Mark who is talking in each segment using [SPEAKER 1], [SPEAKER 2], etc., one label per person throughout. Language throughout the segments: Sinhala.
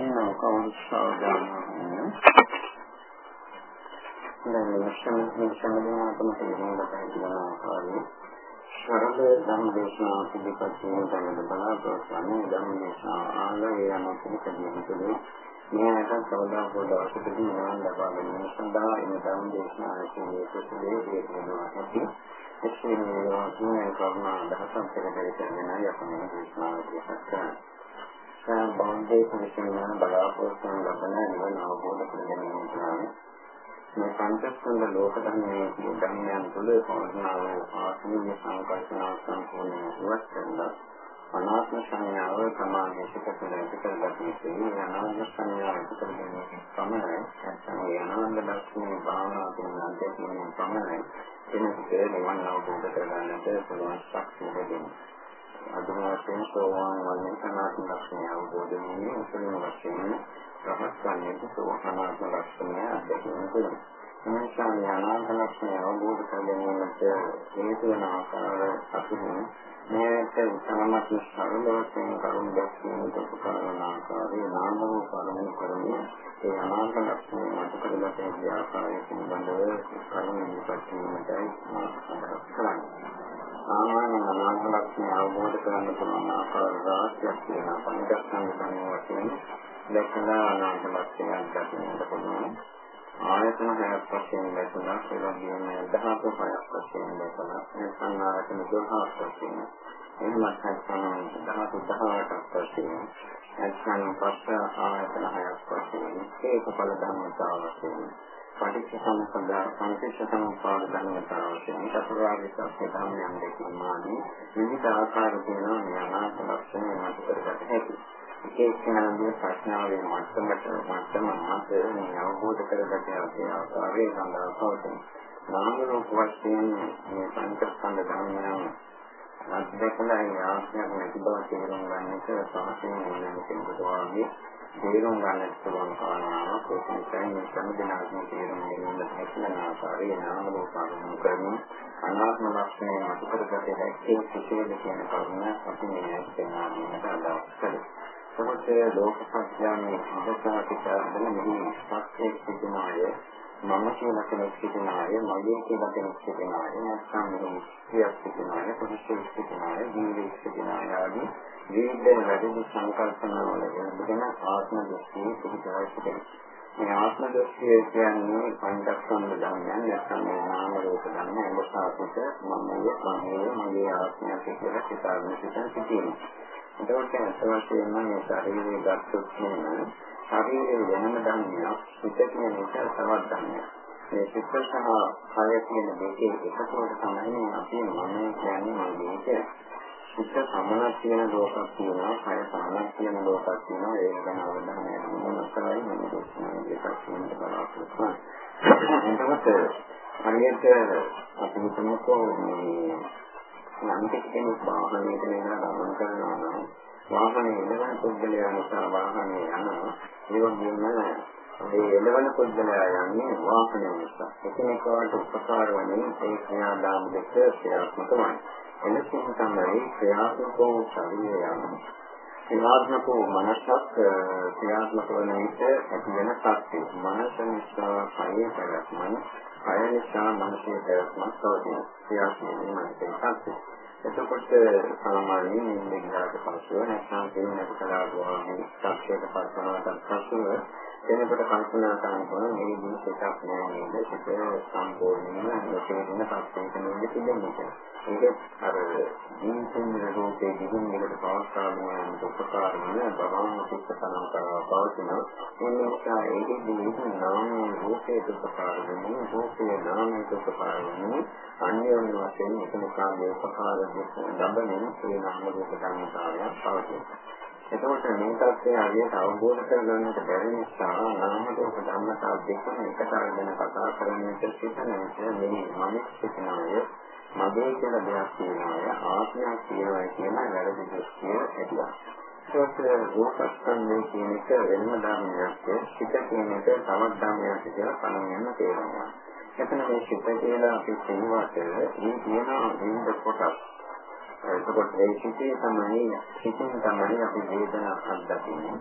[SPEAKER 1] එහෙනම් කවුරුත් සාවධානව දැන් ලක්ෂණ හිංසනදීනාතම තේරුම් ගන්න ආකාරයේ සරල ධර්ම දේශනා පිළිපත් වීම තමයි බලාපොරොත්තු වෙන්නේ ධර්ම දේශනා ආලය යන පිළිපදින්නේ මේකට සවදා පොඩවසකදී නිවන් ලබා ගැනීම සඳහා එන ධර්ම දේශනාවේ කුසලයේ හේතුවෙනවා ඇති එසේ මේ වගේ කරුණා දහසක් පෙරදරි කරගෙන යපමණ දේශනාවක් කරනවා බෞද්ධ සංස්කෘතිය බලාපොරොත්තු වන ලබන නිවන අවබෝධ කර ගැනීම තමයි මේ පංචස්කන්ධ ලෝක ධර්මයේ ධර්මයන් තුළ පවර්ණාව ආත්මීය සංකල්පනා සම්පූර්ණ ඉවත් කරලා අනාත්ම සංඥාව සමාධිය පිටකල පිටකලගත යුතුයි අනාත්ම සංඥාව පිටකල ගැනීම පමණයි නැත්නම් ඒ අනාත්ම දර්ශනයේ භාවනා කරන අධ්‍යයනයේ පමණයි කෙනෙකුට නිවන් අවබෝධ කරගන්නට පුළුවන්. ශක්තිය ලැබෙනවා අදුම වශයෙන් සෝවාන් වන්නේ සනාතන ලක්ෂණය අවබෝධ වීමේ උසම වශයෙන් රහත් වන්නේ සෝවානාත්ම ලක්ෂණය අධ්‍යයනය කරනවා. එනිසා ඥානාත්ම ලක්ෂණය අවබෝධ කර ගැනීමට හේතු වන ආකාර අසුරුන් මේකට සමමත් සරල වශයෙන් කරුණ දැක්වීමට උපකාර වන ආකාරයේ නාම රූප කරුණු කරන්නේ ඒ අනාත්ම ලක්ෂණය මත කරගත හැකි ආකාරය පිළිබඳව කරුණ ඉදිරිපත් වීමටයි මා කරන්නේ. සාමාන්‍ය අනාත්ම ලක්ෂණ අවබෝධ කරගන්න පුළුවන් ආකාර රාශියක් තියෙනවා. පංචස්කන්ධ සංයෝග වශයෙන් දැකලා අනාත්ම ලක්ෂණයක් දකින්නට පුළුවන්. ආයතන හයක් වශයෙන් දැකලා ඒ වගේම ධාතු හයක් වශයෙන් දැකලා සංනායතන 12ක් වශයෙන් එහෙමත් නැත්නම් ධාතු 18ක් වශයෙන් නැත්නම් පස්ස ආයතන හයක් වශයෙන් ඒක ඵල ධර්මතාව වශයෙන් පටිච්චසමුප්පාද පටිච්චසමුප්පාද ධර්මතාව වශයෙන් චතුරාර්ය සත්‍ය ධර්මයන් දෙකමාදී විවිධ ආකාර තියෙනවා මේ අනාත්ම ලක්ෂණ මත කරගත හැකි. විශේෂයෙන්ම ප්‍රශ්නාවේ මට්ටමට මට්ටම මාතේ මේ අවබෝධ කරගත හැකි ආකාරයේ සඳහා පවතින. නාම රූප වශයෙන් මේ පංචස්කන්ධ ධර්මයන් අත්දැකලා ඒ ආශ්‍රයක් නැති බව තේරුම් ගන්නට සමථයෙන් වෙන කෙනෙකුට වාගේ තේරුම් ගන්නට පුළුවන් කාරණාවක් ඒක නිසා මේ සම්දිනාත්මක තේරුම් ගැනීමට හැකියන ආකාරයේ නාම රූපානුම කරමින් අනාත්ම ලක්ෂණය මත කරගත හැකි කිසියම් කියන කරුණ අපි මේ දෙන්නා දෙන්නට අදහස් කරමු. සමථයේ ලෝක සත්‍යයේ අදසාතිකාරන මෙහි සත්‍යයේ සිටිනාය මම කියලා කෙනෙක් සිටිනාය මගේ කියලා කෙනෙක් සිටිනාය නැත්නම් මේ සියක් සිටිනාය පුරුෂයෙක් සිටිනාය ජීවිතයක් සිටිනාය ආදී විවිධ වැඩි සංකල්පනාවල ගැන ආත්ම දෘෂ්ටිය පිළිබඳව සිටිනවා. මේ ආත්ම දෘෂ්ටිය කියන්නේ පංචස්කන්ධ ධර්මයන් නැත්නම් මේ නාම රූප ධර්ම අංගසාපිත මමයේ මමයේ මගේ ආත්මය කියලා හිතාගෙන සිටින සිටිනවා. එතකොට අසවශ්‍යම මේ ශරීරයේ ගත්තොත් නෙමෙයි ශරීරයේ වෙනම ධර්මයක් සිත කියන එක තවත් ධර්මයක්. මේ සිත සහ කය කියන දෙකේ එකතුවට තමයි අපි මම කියන්නේ මගේ කියන්නේ. සිත සමනක් තියෙන ලෝකයක් තියෙනවා, කය සමනක් තියෙන ලෝකයක් තියෙනවා. ඒක ගැන අවධානය යොමු කරලා මම දේශනා දෙකක් කියන්න බලාපොරොත්තු වෙනවා. එතකොට හරියට අපි හිතමුකෝ මේ නම් කෙනෙක් වාහනයක නේද ගමන් කරනවා නම් වාහනේ ඉඳගෙන පුද්ගලයා නිසා වාහනේ යනවා. ඒ වගේම මේ එළවන පුද්ගලයා යන්නේ වාහනය නිසා. එකිනෙකාට උපකාර වන්නේ ඒ ක්‍රියාදාම දෙක ක්‍රියාත්මක වන්නේ. එලෙසින් තමයි ක්‍රියාත්මක වූ ශරීරය යන්නේ. ක්‍රියාත්මක වූ මනසක් ක්‍රියාත්මක වන විට ඇති වෙන ශක්තිය. මනස නිසා කය පැවැත්මන, කය නිසා මනසේ පැවැත්මක් තවතින. ක්‍රියාත්මක වන මනසේ ශක්තිය. එතකොට සාමාන්‍යයෙන් නිින්ද ගියාට පස්සෙ නැත්නම් දෙන්නට කලාවෝ මේ ශක්තියට පස්සනකට පස්සෙ කෙනෙකුට කල්පනා කරනකොට මේ ජීවිතයක් නෑ නේද? ඒක සම්පූර්ණයෙන්ම නොතේරෙන පස්සේක නේද තිබෙන්නේ. ඒක අර ජීවිතේ රූපේ දිගින් දිගට පවත්වාගෙන යන උපකාර වෙන බවම පිටතනම් කරව පවතින. ඒ නිසා ඒකෙදී නාමයේ රූපේ උපකාර වෙන රූපේ නාමයේ උපකාර වෙන අන්‍යෝන්‍ය වශයෙන් එකමකාගේ උපකාර ලැබෙන ඒ නාම රූප ධර්මතාවය පවතිනවා. එතකොට මේ තත්ත්වය හරියට අවබෝධ කරගන්නට බැරි නිසා නාම රූප ධර්මතා දෙකම එකට අරගෙන කතා කරන්නට සිතන විට මේ මනස සිතනාය මගේ කියලා දෙයක් තියෙනවා ආත්මයක් තියෙනවා කියන වැරදි දෘෂ්ටිය ඇතිවෙනවා. ඒකට රූපස්කන්ධය කියන එක වෙනම ධර්මයක් සිත කියන එක තවත් ධර්මයක් කියලා කලින් තේරෙනවා. එතන මේ සිත කියලා අපි කියනවාට මේ කියන විවිධ කොටස් එතකොට ඒ සිිතේ තමයි සිිතින් තමයි අපි වේදනා අත්දකින්නේ.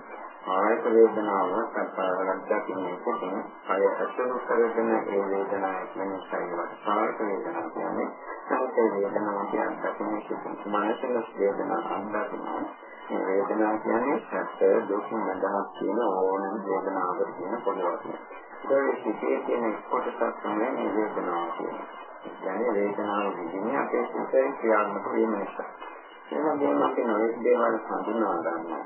[SPEAKER 1] ආයත වේදනාව සත්‍යවලක් දකින්නේ සිටින් අය අසුරු කරගෙන ඒ වේදනාව කියන සයිවත් සාරක වේදනාව කියන්නේ සමුදේ වේදනාව කියන දකින්නේ සිටින් මානසික වේදනාව අත්දකිනවා. මේ වේදනාව කියන්නේ සත්‍ය දුක් නදහස් කියන ඕනම වේදනාවකට කියන පොළොවක්. ඒ සිිතේ තියෙන කොටසක් තමයි මේ වේදනාව කියන්නේ. කියන්නේ වේදනාව විඳින්නේ අපේ සිතේ ක්‍රියාත්මක වීම නිසා. ඒ වගේම අපි නොයෙක් දේවල් හඳුනා ගන්නවා.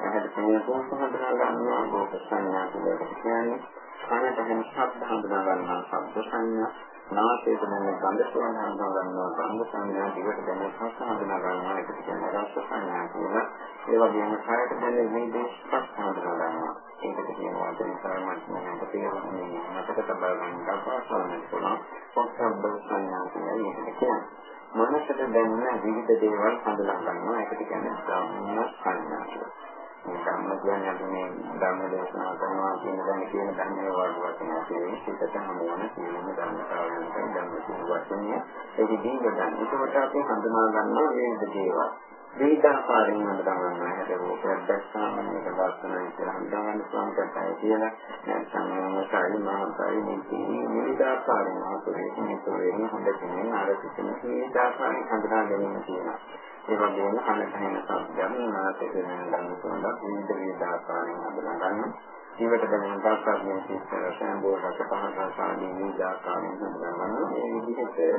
[SPEAKER 1] ඇහැට පෙනෙන රූප හඳුනා ගන්නවා, රූප සංඥා කියලා කියන්නේ. කනට ඇහෙන ශබ්ද හඳුනා ගන්නවා, ශබ්ද සංඥා. නාසයට දැනෙන ගන්ධ සුවඳ හඳුනා ගන්නවා, ගන්ධ සංඥා. දිවට දැනෙන රස හඳුනා ගන්නවා, ඒකට කියන්නේ රස සංඥා කියලා. ඒ වගේම කායට දැනෙන වේදේ ස්පර්ශ හඳුනා ගන්නවා. ඒකට කියනවා දෙවිසාරමත්මකට තේරුම් මතක තබා ගන්න අපහසුතාවයක් පුළුවන්. පොත්සබ්බ සංඥා කියලා ඒකට කියන්නේ. මනසට දැනෙන විවිධ දේවල් හඳුනා ගන්නවා. ඒකට කියන්නේ ධම්ම සංඥා කියලා. මේ ධම්ම කියන්නේ අපි මේ ධම්ම දේශනා කරනවා කියන දැන කියන ධර්මයේ වර්ග වචන කියන්නේ සිතට හමුවන සියලුම ධර්මතාවයන් ධම්ම කියන වචනය. ඒක දීගන්න. ඒකට අපි හඳුනා ගන්නවා විවිධ දේවල්. විවිධාකාරයෙන් හඳුනා ගන්නවා. හැට රූපයක් දැක්කම මේක ලස්සනයි කියලා හඳුනා ගන්න පුළුවන් කටයි කියලා. නැත්නම් මොකයි මහාකාරී නීති විවිධාකාරයෙන් අපේ මේකේ හොඳ කෙනෙක් අර කිසිම විවිධාකාරයෙන් හඳුනා ගැනීම තියෙනවා. ඒ වගේම කනට හෙන සබ්දම් නාසයෙන් ගන්න පුළුවන් විවිධ විවිධාකාරයෙන් හඳුනා ගන්නවා. ජීවිත දැනෙන තාක්ෂණයේ සිස්තර සම්බෝධක පහක සාදී නීජාකාරයෙන් හඳුනනවා. මේ විදිහට ඒ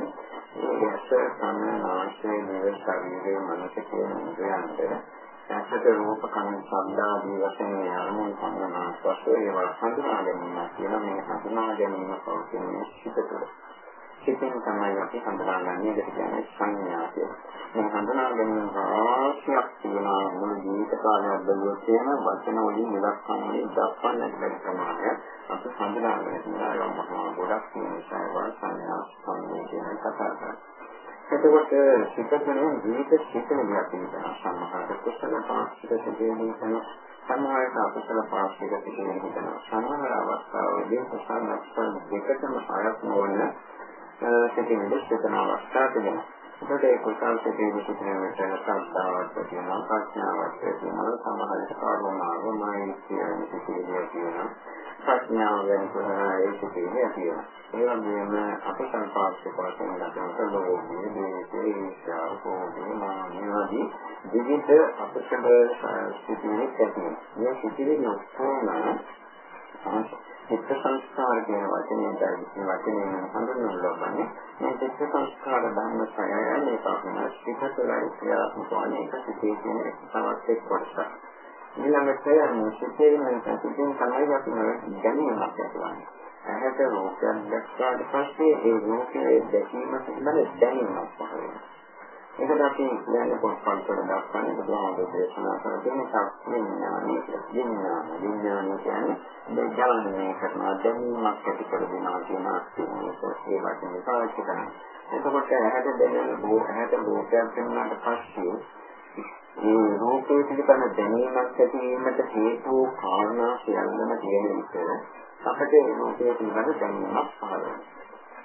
[SPEAKER 1] ඇස කන නාසය දිව ශරීරය මනස කියන ඉන්ද්‍රයන්ට ඇසට රූප කන ශබ්ද ආදී වශයෙන් අරමුණු සම්මනා ස්පර්ශය ඒවා හඳුනා ගැනීම කියන මේ හඳුනා ගැනීම පෞද්ගලික සිත තුළ සිතින් තමයි අපි හඳුනාගන්නේ ඒකට කියන්නේ සංඥා කියලා. මේ හඳුනා ගැනීම රාශියක් තියෙනවා මුළු ජීවිත කාලයක් බැලුවොත් කියන වචන වලින් ඉලක්කම් වලින් දක්වන්නට බැරි ප්‍රමාණය අපි හඳුනාගෙන තියෙනවා මහා ගොඩක් තියෙන නිසා ඒවා සංඥා සංවේදනය කතා කරනවා. එතකොට සිතකන ජීවිත සිතේ තියෙන සම්මහාර කුසල පාස්තික සිතේදී තන සමහරට අකුසල පාස්තික සිතේ හිතන සමහර අවස්ථාවලදී කුසල නැත්නම් දෙකටම ආයත් නොවන සිටින දෙස්තන අවස්ථා තිබෙනවා. ඒකට ඒ කුසල් සිටින සිටින විට සත්‍යාවක් තියෙනවා, ප්‍රඥාවක් තියෙනවා, සමහරට කරුණාව, මෛත්‍රිය සිටින තියෙනවා. ප්‍රඥාව වෙන ඒ සිටින තියෙනවා. ඒ වගේම අපේ සංපාදිත වශයෙන් ගන්නකොට ලෝභය, දේශය, ඊර්ෂ්‍යාව, කෝපය, මාන්නය ආදී විවිධ අපසබ සිටින තියෙනවා. මේ සිටින ඔක්කොම චිත්ත සංස්කාර කියන වචනේ දැක්කේ වචනේ හඳුන්වන්න ලබන්නේ මේ චිත්ත සංස්කාර ධර්ම සයය මේ පාපන චිත්ත තුළයි ක්‍රියාත්මක වන එක සිටේ කියන තවත් එක් කොටසක්. ඊළඟට මේ සිටේ වෙන සිටින් තමයි අපි ගැනීමක් ඇතිවන්නේ. ඇහැට රූපයක් දැක්කාට පස්සේ ඒ රූපයේ දැකීම පිළිබඳ දැනීමක් පහළ වෙනවා. ඒකට අපි කියන්නේ පොත්පත් වල දක්වන්නේ බුදුහාමුදුරේ දේශනා කරන තියෙන සත්‍යඥානය කියලා. විඥාන විඥානය කියන්නේ දෙඥානය කරන දැනීමක් ඇති කර දෙනවා කියන අර්ථයෙන් ඒ වචනේ පාවිච්චි කරනවා. එතකොට ඇහැට දැනෙන බෝ ඇහැට රූපයක් පෙනුනාට පස්සේ මේ රූපේ පිළිබඳ දැනීමක් ඇති වීමට හේතු කාරණා සියල්ලම තියෙන විට අපට ඒ රූපේ පිළිබඳ දැනීමක් පහළ වෙනවා.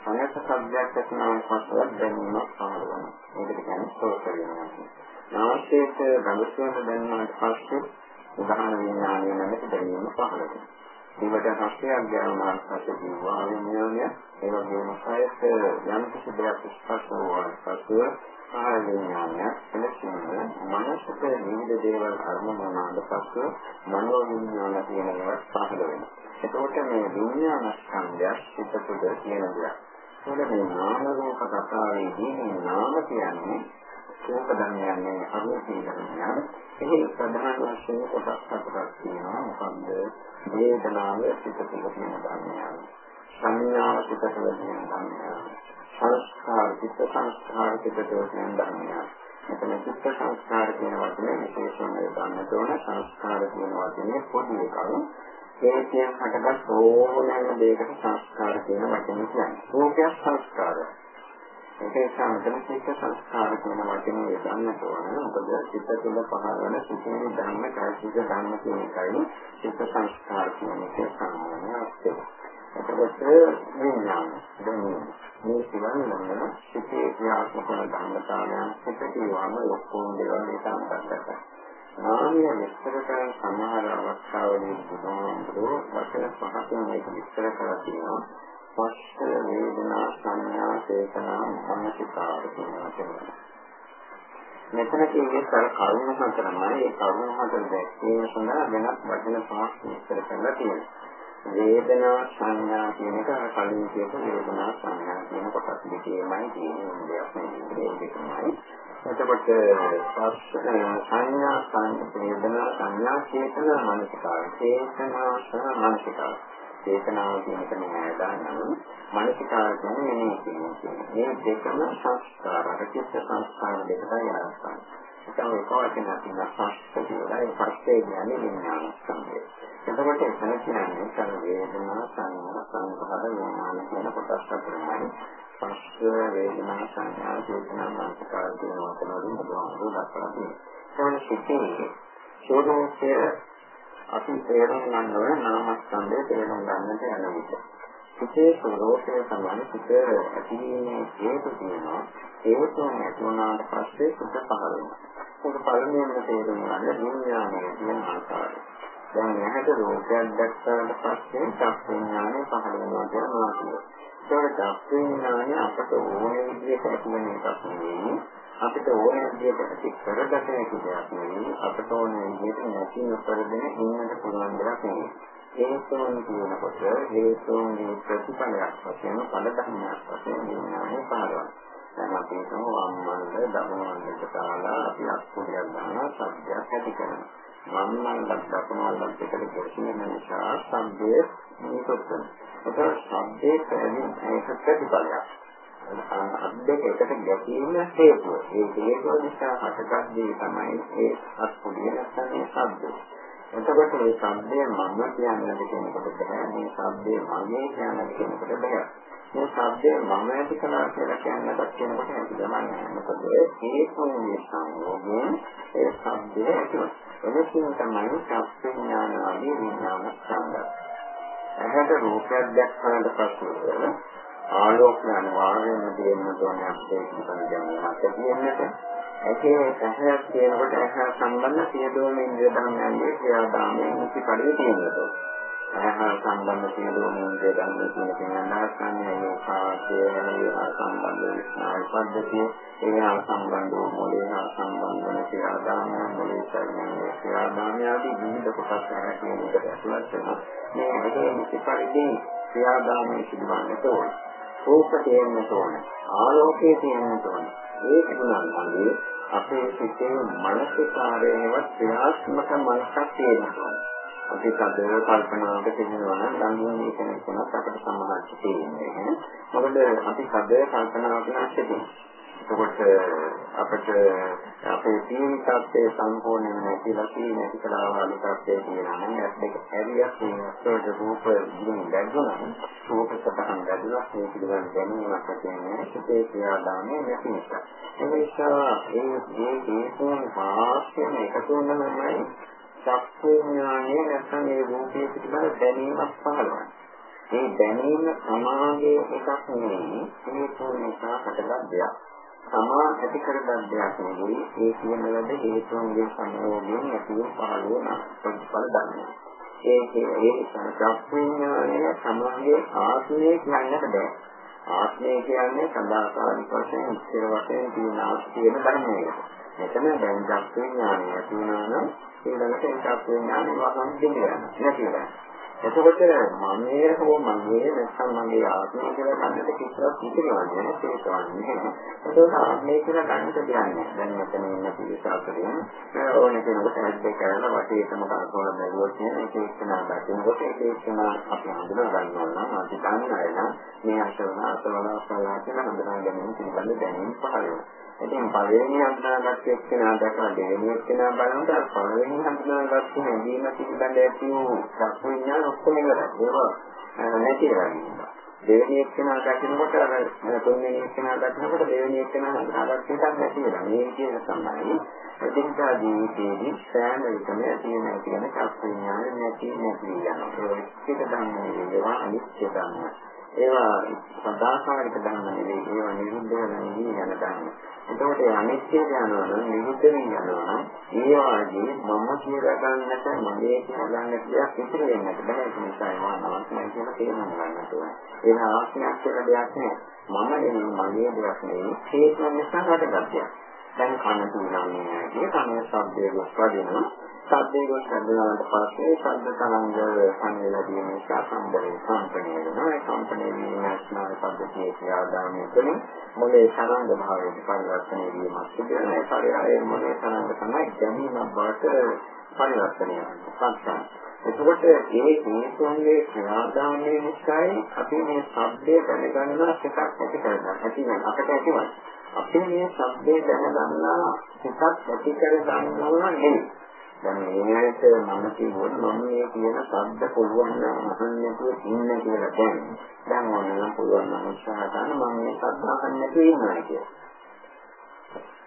[SPEAKER 1] අනේක සබ්ජෙක්ට් එක නම් පස්සෙන් දැනීමක් පහළ වෙනවා. මේකට කියන්නේ සෝත වෙනවා. නාසයට ගඳසුවඳ දැනීමට පස්සේ උදාහරණ විඥානය නැමැති දැනීම පහළ වෙනවා. ඒකට හස්තයක් ගන්නවා පස්සේ දිවා විඥානය ඒ වගේම කයත් යම් කිසි දෙයක් ස්පර්ශ වුණාට පස්සේ ආය විඥානය එලෙසින්ම මනසට විවිධ දේවල් අරමුණු වුණාට පස්සේ මනෝ විඥාන කියන ඒවා පහළ වෙනවා. එතකොට මේ විඥාන ස්කන්ධය සිත තුළ තියෙන දෙයක්. මොකද මේ නාම රූප කතාවේදී මේ නාම කියන්නේ රූප ධර්මයන්නේ අරූපී ධර්මයන්. එහි ප්‍රධාන වශයෙන් කොටස් හතරක් තියෙනවා. මොකන්ද? වේදනාව සිත තුළ තියෙන ධර්මයන්. සංඥාව සිත තුළ තියෙන ධර්මයන්. සංස්කාර චිත්ත සංස්කාර සිත තුළ තියෙන ධර්මයන්. මෙතන චිත්ත සංස්කාර කියන වචනේ විශේෂයෙන්ම ගන්නට ඕන සංස්කාර කියන වචනේ පොදු එකක්. හේතියෙන් හටගත් ඕනෑම දෙයකට සංස්කාර කියන වචනේ කියන්නේ. රූපයක් සංස්කාරය. ඒකේ සම්මතන චිත්ත සංස්කාර කියන වචනේ ගන්නට ඕන. මොකද චිත්ත තුළ පහළ වෙන සිතිවිලි ධර්ම, කායික ධර්ම කියන එකයි චිත්ත සංස්කාර කියන එකේ සාමාන්‍ය අර්ථය. එතකොට විඥාන, දැනීම. මේ සිවන්නම සිතේ ක්‍රියාත්මක වන ධර්මතාවයන් සිතේවම ඔක්කොම දේවල් ඒකාන්තකට. නාමය විස්තර කරන සමහර අවස්ථාවලදී බුදුහාමුදුරුවෝ වචන පහකින් මේක විස්තර කරලා තියෙනවා. පස්ස වේදනා සංඥා චේතනා මනසිකාර කියනවා. මෙතන කියන්නේ සර කරුණ හතරමයි ඒ කරුණ හතර දැක්වීම සඳහා වෙනත් වචන පහක් විස්තර කරලා තියෙනවා. වේදනා සංඥා කියන එක කලින් කියපු වේදනා සංඥා කියන කොටස් දෙකේමයි තියෙන දෙයක් නෙවෙයි ඒකමයි. එතකොට සංඥා සංවේදනා සංඥා චේතනා මනසිකාර චේතනා සහ මනසිකාර චේතනාව කියන එක නෑ දාන්නම් මනසිකාර කියන්නේ මේ කියන්නේ මේ දෙකම සංස්කාර රචිත සංස්කාර දෙකයි අරන්. ඒකම එක වචනයක් තියෙනවා පස්ස කියලා ඒ පස්සේ කියන්නේ විඥාන සංකේත. එතකොට එතන කියන්නේ සං වේදනා සංඥා සංඛාර විඥාන කියන කොටස් හතරමයි. පස්ස වේදනා සංඥා චේතනා මනසකාර කියන වචන වලින් බුදුහාමුදුරුවෝ දක්වලා තියෙනවා. එතන සිටින්නේ ශෝධනය අපි තේරුම් ගන්න ඕන නාමස්කන්ධය තේරුම් ගන්නට යන විට. සිතේ ස්වરૂපය තමයි සිත ඇතිවීමේ හේතු තියෙනවා. හේතු නැති වුණාට පස්සේ සිත පහළ වෙනවා. ඒක පළමුවෙන්ම තේරුම් ගන්න විඥානයේ තියෙන ආකාරය. දැන් නැහැට රූපයක් දැක්කාට පස්සේ චක්කුඥානය පහළ වෙනවා කියලා කියනවා. ඒකට චක්කුඥානය අපට ඕන විදිහට ඇතිවෙන එකක් නෙවෙයි. අපිට ඕන විදිහට ඇති කරගත හැකි දෙයක් නෙවෙයි. අපට ඕන විදිහට නැති නොකරගෙන ඉන්නට පුළුවන් දෙයක් නෙවෙයි. හේතුන් කියනකොට හේතුන්ගේ ප්‍රතිඵලයක් වශයෙන් ඵල ධර්මයක් වශයෙන් විඥානය පහළවනවා. දැන් අපි හිතමු වම්මන්ද දකුණුවන්දට දාලා අපි අක්කුලියක් දානවා සබ්දයක් ඇති කරනවා. වම්මන්දක් දකුණුවන්දක් දෙකට ගැටීම නිසා සබ්දයේ නිකුත් වෙනවා. ඒක සබ්දයේ පැමිණ ඒක ප්‍රතිඵලයක්. අද්දක එකට ගැටීම හේතුව. ඒ හේතුව නිසා හටගන්නේ තමයි ඒ අත්පොඩිය නැත්නම් ඒ ශබ්දය. එතකොට මේ ශබ්දය මම කියන්නද කෙනෙකුට බෑ. මේ ශබ්දය මගේ කියන්නද කෙනෙකුට බෑ. මේ ශබ්දය මම ඇති කළා කියලා කියන්නත් කෙනෙකුට හැකි ගමන්නේ. මොකද හේතුන්ගේ සංයෝගයෙන් ඒ ශබ්දය ඇති වෙනවා. එනිසා තමයි ශබ්ද ආදී විඥාන සංගත. එහෙට රූපයක් දැක්කම පස්සේ ආලෝකයන් වාරයෙන් දෙන්න ඕනේ අපේ ඉතින් දැනගන්නත් තියෙන්නට. ඒකේ ඇහැ කියනකොට ඇහැ සම්බන්ධ සියදෝම ඉන්ද්‍රිය ධර්මයන්ගේ ක්‍රියාදාමයේ මුති කඩේ තියෙනවා. ආහාර සම්බන්ධ සියලුම ඉන්ද්‍රිය ධර්ම කියන කෙනා නාස්කන්නේ මේ කාර්යය වෙනවා සම්බන්ධ විස්නාය පද්ධතිය ඒ හා සම්බන්ධ වූ මොලේ හා සම්බන්ධ වන ක්‍රියාදාමය මොලේ ශරීරයේ ක්‍රියාදාමය ආදී විවිධ කොටස් හැටියට ඇතුළත් වෙනවා. මේ ඇගේ මුති පරිදි ක්‍රියාදාමයේ සිදුවන්නට ඕන. රූප තේරෙන්නට ඕන. ආලෝකයේ තේරෙන්නට ඕන. ඒක තුනන්නේ අපේ සිතේ මානසිකාරයේවත් ක්‍රියාත්මක මනසක් තියෙනවා අපි කදව කල්පනාවක තියෙනවා නම් ළඟින් කෙනෙක් වුණත් අපිට සමාජ තියෙන්නේ. මොකද අපි කදව කල්පනාවක නැති එතකොට අපිට අපේ ජීවි තත්ත්වයේ සම්පූර්ණයෙන් නැතිලා තියෙන නැති කලා වගේ තත්ත්වයේ තියෙනවා නම් ඇස් දෙක ඇරියක් තියෙනකොට රූප දින දැක්වනවා රූප සතහන් දැක්වලා මේ පිළිබඳ දැනීමක් තියෙනවා සිතේ ක්‍රියාදාමයේ නැති නිසා. ඒ නිසා ඒ මේ දේශෝන් වාස්යෙන් එකතු වෙනමයි චක්කු ඥානය නැත්නම් ඒ රූපයේ පිළිබඳ දැනීමක් පහළවන්නේ. මේ දැනීම සමාගයේ එකක් නෙවෙයි හේතු නිසා හටගත් දෙයක්. සමා ඇති කරගත් දෙයක් නෙවෙයි ඒ කියන ලද හේතුන්ගේ සංයෝගයෙන් ඇතිව පහළ වන ප්‍රතිඵල ධර්මය. ඒකේ ඒ චක්කු ඥානය සමාගයේ ආත්මය කියන්නට බෑ. ආත්මය කියන්නේ සදාකාලික වශයෙන් ඉස්තර වශයෙන් තියෙන ආස්තියන ධර්මයක. මෙතන දැන් චක්කු ඥානය ඇති වෙනවා නම් ඊළඟට ඒ චක්කු ඥානය වහන් දෙන්න නැතිලා. එතකොට මමයේ හෝ මගේ නැත්නම් මගේ ආත්මය කියලා ගන්නට කිසිවක් හිතෙනවන්නේ නැහැ ඒකවන්නේ. එතකොට ආත්මය කියලා ගන්නට දෙන්නේ දැන් මෙතන ඉන්න පිළිසාකරින් ඕන කෙනෙකුට හැද්ද කරලා වටේටම කරකවල බැලුවොත් කියන එක එක්කනා දකින්නකොට ඒක එක්කනා අපි හඳුනා ගන්නවා නම් අපි දන්නයි නම් මේ අසවන අසවන අසවන කියලා හඳුනා ගැනීම පිළිබඳ දැනීම පහළ වෙනවා. ඉතින් පළවෙනි හඳුනාගත්ත එක්කෙනා දැකලා දෙවෙනි එක්කෙනා බලනකොට පළවෙනි හඳුනාගත්ත හැඟීම පිළිබඳ ඇති වූ චක්කු විඥාන ඔක්කොම ඉවරයි. ඒක නැති වෙනවා. දෙවෙනි එක්කෙනා දකින්නකොට අර තුන්වෙනි එක්කෙනා දකින්නකොට දෙවෙනි එක්කෙනා හඳුනාගත්ත එකක් නැති වෙනවා. මේ කියන තමයි එදිනදා ජීවිතයේදී සෑම විටම තියෙන තියෙන චක්කු විඥාන නැති නැති යනවා. ඒක එක ධර්මයේ වේවා අනිත්‍ය ධර්ම. ඒවා සදාකාලික ධර්ම නෙවෙයි ඒවා නිරුද්ධ වෙන යන ධර්ම. එතකොට අනිත්‍ය යනවා නම් නිරුද්ධ වෙන යනවා නම් ඒ වාගේ මම කියලා ගන්නට මගේ කියලා ගන්නට දෙයක් ඉතිරි වෙන්නට බෑ ඒ නිසා ඒවා නවත්මයි කියලා තේරුම් ගන්නට ඕනේ. ඒක ආත්මයක් කියලා දෙයක් නෑ. මම නෙමෙයි මගේ දෙයක් නෙමෙයි හේතුන් නිසා හටගත්තේ. දැන් කන තුනන්නේ කිය කන ශබ්දයේ ගොස්වදිනවා. ශබ්දයේ ගොස්වදිනාට පස්සේ ශබ්ද තරංග සංවේදනය දීම නිසා සම්බරේ කම්පණය වෙනවා. ඒ කම්පණය වීම ස්නායු පද්ධතියේ ක්‍රියාදාමය තුළින් මොලේ තරංග භාවයට පරිවර්තනය වීමක් සිදු වෙනවා. ඒ පරිහාරයේ මොලේ තරංග තමයි දැනීමක් බවට පරිවර්තනය වෙනවා. එතකොට ඒ හේතුන්ගේ ක්‍රියාදාමයේ නිසායි අපි මේ ශබ්දය දැනගන්නවා එකක් ඇති කරගන්න. ඇති වෙන අපිට ඇතිවන්නේ. අපි මේ ශබ්දය දැනගන්නා එකක් ඇති කරගන්නවා නෙවෙයි. දැන් මේකට මම කිව්වොත් මම මේ කියන ශබ්ද පුළුවන් නම් අහන්න නැතුව ඉන්න කියලා දැන්. දැන් ඕනනම් පුළුවන් නම් උත්සාහ කරන මම මේ ශබ්ද අහන්න නැතුව ඉන්නවා කියලා.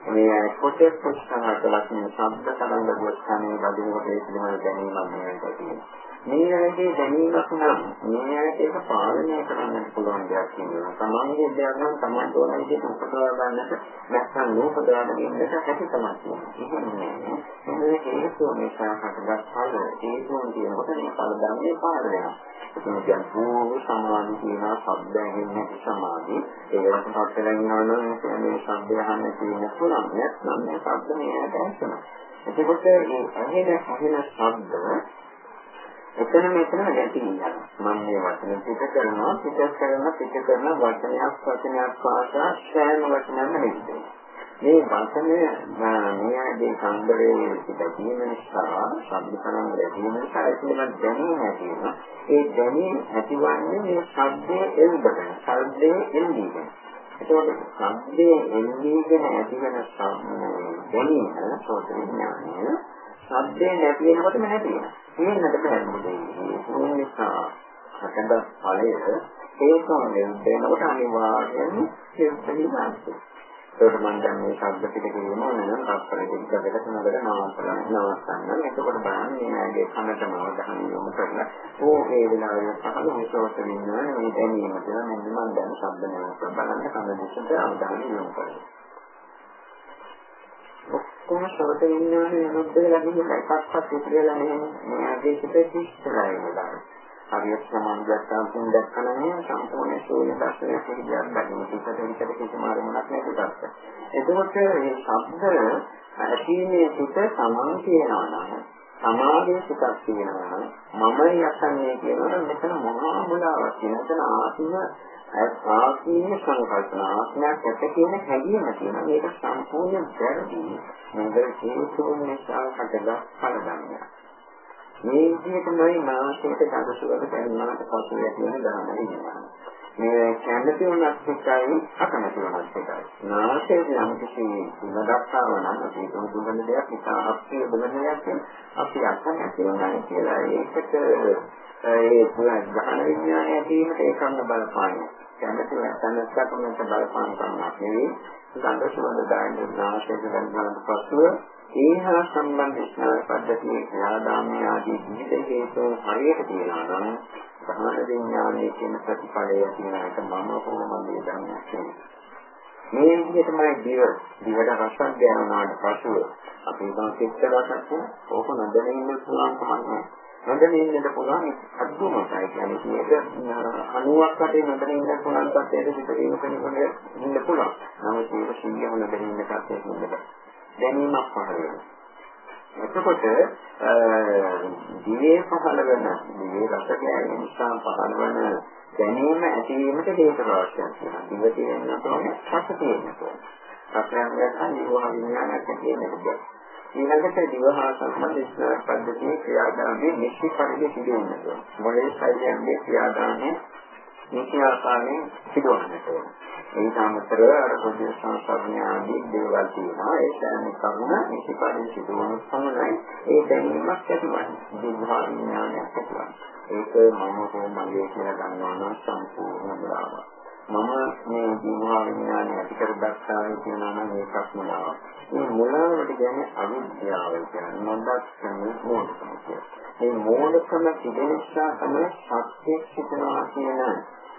[SPEAKER 1] මේ කොටස් පුස්තක කලක් මේ ශබ්ද තරංග ගොස්කන්නේ බදිනකොට ඒ පිළිබඳ දැනීමක් මේකට තියෙනවා. මේ ඇලේ දැනීමක් නම් මේ ඇලේක පාලනය කරන්න පුළුවන් දෙයක් කියනවා. තමන්ගේ දෙයක් නම් තමන් තෝරන විදිහට උපදවා ගන්නට නැත්නම් නූපදවාන දෙන්නට හැකි තමක් තියෙනවා. මේ හේතුව නිසා හටගත් පල හේතුන් කියනකොට මේ පල ධර්මයේ පාර වෙනවා. එතන කියන පූර්ව සමාධි කියන શબ્ද ඇහෙන්නේ සමාධි. ඒකට පස්සෙන් ඉන්නවනම් මේ શબ્ද අහන්න තියෙන පුළුවන්. නැත්නම් මේ શબ્ද මෙයාට ඇහෙනවා. එතකොට මේ ඇහෙන ඇහෙන શબ્ද එතන මෙතන නැති වෙනවා. මම මේ වචන පිට කරනවා, පිට කරනවා, පිට කරන වචනයක් වචනයක් පාසා සෑම වචනයක්ම නෙවෙයි. මේ වචන මෙයාගේ සංගරේ පිටදීම නිසා, ශබ්ද තරංග ලැබීම නිසා ඒකෙන් දැනීම ඇති වෙනවා. ඒ දැනීම ඇතිවන්නේ මේ ශබ්දයේ එල්බගෙන, ශබ්දයේ එල්බීගෙන. එතකොට ශබ්දයේ එල්බීගෙන ඇති වෙන දැනීම සෝත විඥානය ශබ්දේ නැති වෙනකොටම නැති වෙනවා. මේකට බෑ මොකද ඒ නිසා හකඳ ඵලය ඒකම වෙනකොට අනිවාර්යයෙන්ම සිද්ධ ඒක මම දැන් මේ ශබ්ද පිට කිරීම ඕනනම් අපර දෙකකට තුනකට නවත්තන්න නවත්තන්න. එතකොට බලන්න මේගේ කනට නවදහන යොමු කරලා ඕ ඒ වෙලාවේ පහළ විශ්වාස වෙනවා මේ දැනීමට මෙන්න මම දැන් ශබ්ද නැවත බලන්න කන දෙකට අවධානය යොමු කරනවා. ඔක්කොම ශබ්ද විඥානය නමුත් වෙලා ගිහින් එකක්වත් ඉතිරිලා නැහැ. මේ ආදේශිත ඉස්සරහා ඉන්නවා. හරියට සමාන්ගතම් තුන් දැක්කම නේ සම්පූර්ණ ශූන්‍ය දර්ශනය පිළිබඳව බැලුම් පිටට විතර කිසිම අරමුණක් නැති තත්ත්වය. එතකොට මේ ශබ්ද ඇසීමේ පිට සමාන කියනවා නම් සමාධිය සුඛක් කියනවා නම් මම යසන්නේ කියනකොට මෙතන මහා මුලාවක් කියන තැන ආත්ම ආත්මීය සංකල්පන ආත්මයක් ඇත කියන හැඟීම තියෙනවා. මේක සම්පූර්ණ වැරදි. මේක හේතුන් නිසා හටගත් පළදන්නේ. මේ විදිහටමයි මානසික දඩසුවක දැනනාට පසු ඇති වෙන ධර්ම ඉන්නවා. මේ කැමති වුණත් එකයි අකමැති වුණත් එකයි. නාසයේ යම් කිසි ඉවදක්තාව නම් අපි දුන්න දෙයක් නිසා අපේ බුදුදහමෙන් අපි අකමැති වුණා කියලා ඒකට ඒ ගහන විඥානය ඇතිවීමට ඒකම බලපාන්නේ. කැමති නැත්නම් කමෙන්ට බලපාන කමක් නෙවෙයි. ගන්ධ සුවඳ දාන්න නාශයෙන් ගන්නාට පස්සෙ ඒහා සම්බන්ධ ස්නායු පද්ධතියේ ක්‍රියාදාමයේ ආදී විවිධ හේතු හරියට තියනවා නම් ගහන විඥානයේ කියන ප්‍රතිඵලය කියන එක මම කොහොමද දන්නේ මේ විදිහටමයි දිව දිවට රසක් දැනනාට පසුව අපි මා සිත් රසක් ඕක නොදැනෙන්න පුළුවන් කමක් නැහැ. නොදැන ඉන්නට පුළුවන් අද්දුමයි කියන්නේ මේක 90ක් වටේ නොදැන ඉන්න පුළුවන් තත්ත්වයට පිටවීම කෙනෙකුට ඉන්න පුළුවන්. නමුත් මේක 100ම නොදැන ඉන්න තත්ත්වයක ඉන්නට දැනීමක් පහළ වෙනවා. එතකොට දිවේ පහළ වෙන දිවේ රස ගැනීම නිසා පහළ වෙන දැනීම ඇතිවීමට හේතු අවශ්‍යයි. දිව තියෙන තෝරන රස තියෙන තෝරන. රසයන් ගන්න නිවහ විඥානයක් තියෙනවා. ඊළඟට දිවහා සම්බන්ධ ස්නායු පද්ධතියේ ක්‍රියාදාමයේ නිශ්චිත පරිදි සිදු වෙනවා. මොලේ ශරීරයේ ක්‍රියාදාමයේ නිශ්චිත ආකාරයෙන් සිදු වෙනවා. ඒ සමතර අර පොඩි සංස්කරණ ආදී දේවල් තියෙනවා. ඒ සෑම කරුණ නිශ්චිත පරිදි සිදු වන සමනයි ඒ දැනීමක් ඇතිවන්නේ. දිවහා විඥානයක් ඇතිවන්නේ. ඒක මම කොහොමද කියලා ගන්නවා නම් සම්පූර්ණ බලාවක්. මම මේ ජීවහා විඥානය ඇති කර දක්ෂාවේ කියනවා නම් ඒකක් මොනවාද? මේ මොනවාට කියන්නේ අවිද්‍යාව කියන්නේ මොනක්ද මොනකම කියන්නේ. මේ මොනකම තිබෙන නිසා තමයි සත්‍ය සිතනවා කියන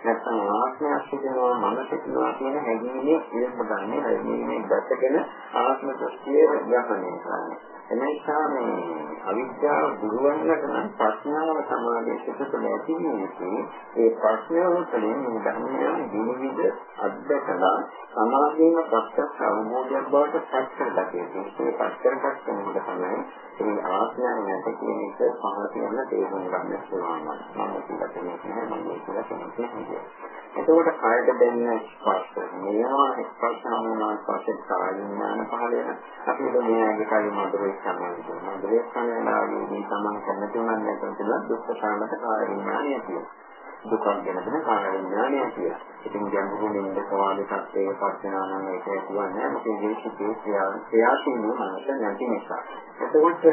[SPEAKER 1] නැත්නම් ආත්මයක් සිටිනවා මම සිටිනවා කියන හැඟීමේ ඉල්ප ගන්න හැඟීමේ දැකගෙන ආත්ම දෘෂ්ටිය යහනේ කරන්නේ. එනිසා මේ අවිද්‍යාව දුරවන්නට නම් ප්‍රඥාව සමාධිය සිදුත නැති වෙන්නේ ඒ ප්‍රඥාව තුළින් මේ ධර්මයන් විවිධ අධ්‍යක්ෂලා සමාධියම ප්‍රත්‍යක්ෂ අවබෝධයක් බවට පත් කරලා තියෙනවා. ඒ පත් කරගත් කෙනෙකුට තමයි මේ ආඥා නැති කියන එක පහළ කරන තේරුම් ගන්න පුළුවන්. මම කියලා කෙනෙක් නෑ මම කියලා කෙනෙක් නෑ. එතකොට කායද දෙන්න ස්පර්ශ. මේවා ස්පර්ශ නමුනා පස්සේ කාය විඥාන පහළ වෙන. අපි දුනියාගේ කලින් මధుරේ සම්බන්ධ. මధుරේ සම්බන්ධාවේදී තමන් කැමති උනන්නේ නැත්නම් දුක්ඛ සාමත කාය විඥානය කියනවා. දුකක් ගැන දෙන කාය විඥානය කියලා. ඉතින් ගැඹුරු නින්ද සවාද සත්‍යයේ පස්සනා නම් ඒක කියන්නේ මොකද ජීවිතයේ ක්‍රියාශීලී මනස නැති නිසා. එතකොට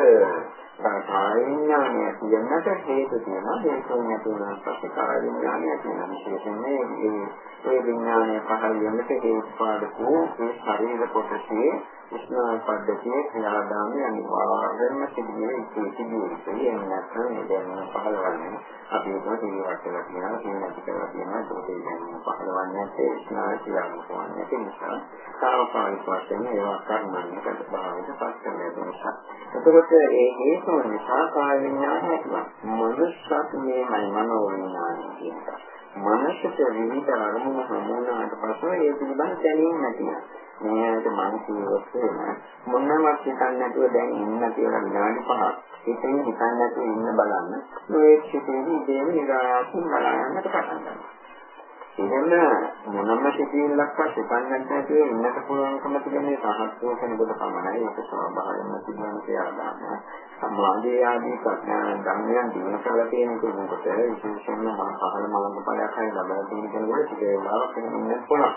[SPEAKER 1] කාය විඥානය කියන්නට හේතු තියෙනවා හේතු නැතුණාට පස්සේ කාය විඥානය කියන විශේෂන්නේ ඒ ඒ විඥානය පහළ වෙනකොට හේතුපාදකෝ ඒ ශරීර කොටසේ ස්නායු පද්ධතියේ ක්‍රියාදාමය අනිවාර්යයෙන්ම සිදුවේ ඒ සිදුවේ ඒ නැත්නම් දැන් පහළවන්නේ අපි ඒක පිළිවෙලට කියනවා කියන නැති කරලා කියනවා ඒක දැන් පහළවන්නේ නැත්තේ ස්නායු ක්‍රියාත්මක වන්නේ නැති නිසා සාවකාලික වශයෙන් ඒවා කර්මන්නකට භාවිත පස් කරන නිසා. එතකොට ඒ හේතුව නිසා කාය විඥානය ඇතිවෙනවා මනුෂ්‍යත් මේමයි මනෝ විඥානය කියනවා මනසට විවිධ අරමුණු හමුනාට පස්සේ ඒ පිළිබඳ දැනීම නැතිවෙනවා මේකට මානසික වෙන මොනවත් හිතන්නේ නැතුව දැන් ඉන්න කියලා විනාඩි 5ක් හිතෙන් හිතන්නේ නැතුව ඉන්න බලන්න මේ ක්ෂේත්‍රයේ ඉදීම නිරායාසයෙන් බලන්නට පටන් ගන්නවා. ඉතින් මොනම සිතිවිල්ලක්වත් හිතන්නේ නැතුව ඉන්නට පුළුවන්කම තිබෙන සාහස්ත්‍ය කෙනෙකුට පමණයි ඒක ස්වභාවයෙන්ම තිබෙන කියලා සමාධිය ආදී ප්‍රඥා ධර්මයන් දිනු කරලා තියෙන කෙනෙකුට විශේෂයෙන්ම මම පහළ මලක ඵලයක් හරි ලබා දෙන කෙනෙකුට ටික වෙලාවක් ඉන්න පුළුවන්.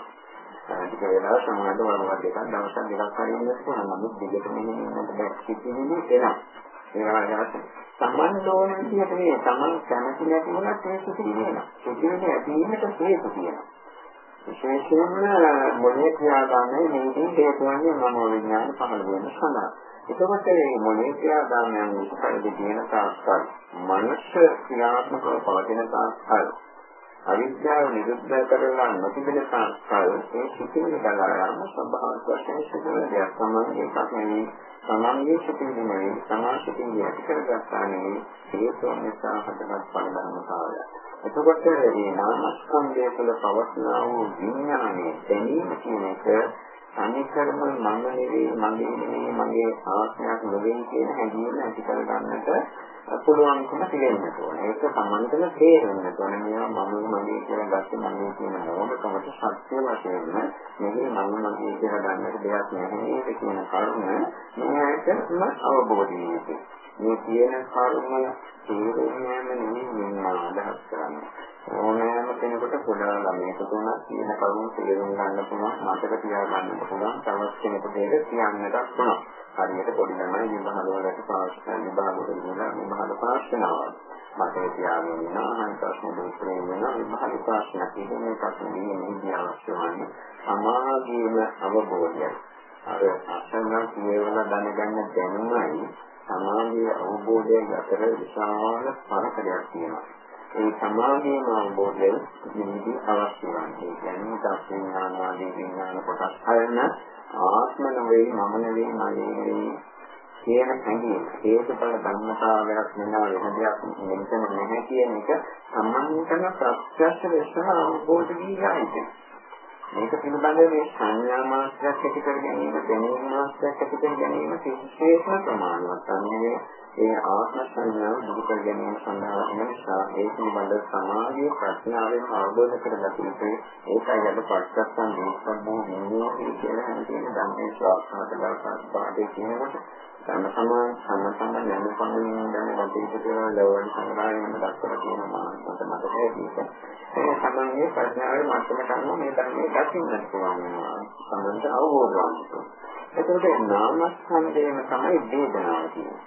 [SPEAKER 1] ටික වෙලා සමාජ වරවත් එකක් දවස් දෙකක් හරි ඉන්න පුළුවන්. නමුත් දිගටම ඉන්නකොට බැක් සිටින්නේ එනවා. ඒවා යාත් සමන් දෝන විදිහට මේ සමන් කැමති නැති වුණත් ඒක සිටින්නේ වෙනවා. සිටින්නේ ඇතිවීමට හේතු තියෙනවා. විශේෂයෙන්ම මොලේ ක්‍රියාදාමයේ මේකේ හේතුවන්නේ මනෝවිඥාන පහළ වෙන සඳහා. එතකොට මේ මොලේ ක්‍රියාදාමයන් විස්තරදී කියන තාක්කල් මනස ක්‍රියාත්මකව පවතින තාක්කල් අවිද්‍යාව නිරුද්ධ කරලා නොතිබෙන සංස්කාර ඒ සිතිවිලි බලාගෙන ස්වභාව වශයෙන් සිදුවන දෙයක්. තමයි එකක් නෙවෙයි. සමාන්ගේ සිතිවිලි නෙවෙයි. සමාසිතින් ඇති කරගත්තා නෙවෙයි. හේතු නිසා හදවත් පරිණාමතාවය. එතකොට මේ නාමස්කන්ධය තුළ පවස්නා වූ විඥානයේ දැනීම කියන එක අනිකර්ම මම නෙවෙයි මගේ නෙවෙයි මගේ ආත්මයක් නෙවෙයි කියන හැඟීම ඇති කරගන්නට පුළුවන්කම තියෙන්න ඕනේ. ඒක සම්මතන තේරෙන්න ඕනේ. මේවා මම මගේ කියලා ගත්තේ මගේ කියන මොනකමට සත්‍ය වශයෙන්ම මේකේ මම මගේ කියලා ගන්නට දෙයක් නැහැ. ඒක කියන කරුණ මේකම අවබෝධ වෙන්නේ. මේ කියන කරුණ තේරෙන්නම නෙමෙයි මම අදහස් කරන්නේ. ඕනෑම කෙනෙකුට පොඩා ළමයෙකුට උනත් කියන කරුණ තේරුම් ගන්න පුළුවන්, මතක තියාගන්න පුළුවන්, තවත් කෙනෙකුට ඒක කියන්නත් පුළුවන්. හරියට පොඩි ළමයි විභාග වලට පාස් කරන විභාග වල ඉඳලා විභාග පාස් කරනවා. මතක තියාගෙන ඉන්න අහන් ප්‍රශ්න දෙකේ වෙන විභාග ප්‍රශ්න කියන මේ ප්‍රශ්න දීන්නේ අවශ්‍ය වන්නේ සමාජීය අවබෝධය. අර අසන්න කියවන දැනගන්න දැනුමයි සමාජීය අවබෝධය අතර විශාල පරතරයක් තියෙනවා. ඒ සමාධියම අවබෝධය නිදි අවශ්‍ය වන්නේ. ඒ කියන්නේ තත්ත්වඥාන ආදී විඥාන කොටස් හයන ආත්ම නෙවෙයි මම නෙවෙයි මගේ නෙවෙයි කියන හැඟීම හේතුඵල ධර්මතාවයක් වෙනවා වෙන දෙයක් මෙතන නැහැ කියන එක සම්මතන ප්‍රත්‍යක්ෂ ලෙසම අවබෝධ වීගායිද මේක පිළිබඳව මේ සංඥා මාත්‍රයක් ඇති කර ගැනීම දැනීම මාත්‍රයක් ඇති කර ගැනීම විශේෂ ප්‍රමාණවත් අන්නේ ඒ ආත්ම සංඥාව දුරු කර ගැනීම සඳහා වෙන නිසා ඒ පිළිබඳ සමාධිය ප්‍රඥාවෙන් අවබෝධ කරගත යුතුයි. ඒකයි අද පස්සත්තන් දීප්පබ්බෝ නියෝ කියලා කියන ධම්මේ ශ්‍රාවකකට ගල්පස් පාඩේ කියනකොට තම සමාන සම සම යන පමණින් දැන වටේට කියලා ලෝණ සංග්‍රහයෙන් දක්වලා තියෙන මානසික මතකයේ ඒක. ඒ සමන්ගේ ප්‍රඥාවේ මට්ටමට අනුව මේ ධර්මයේ දකින්නට පුළුවන් වෙනවා. සම්බන්ධ අවබෝධ වන්නේ. එතකොට නාමස්කන්ධයම තමයි වේදනාව කියන්නේ.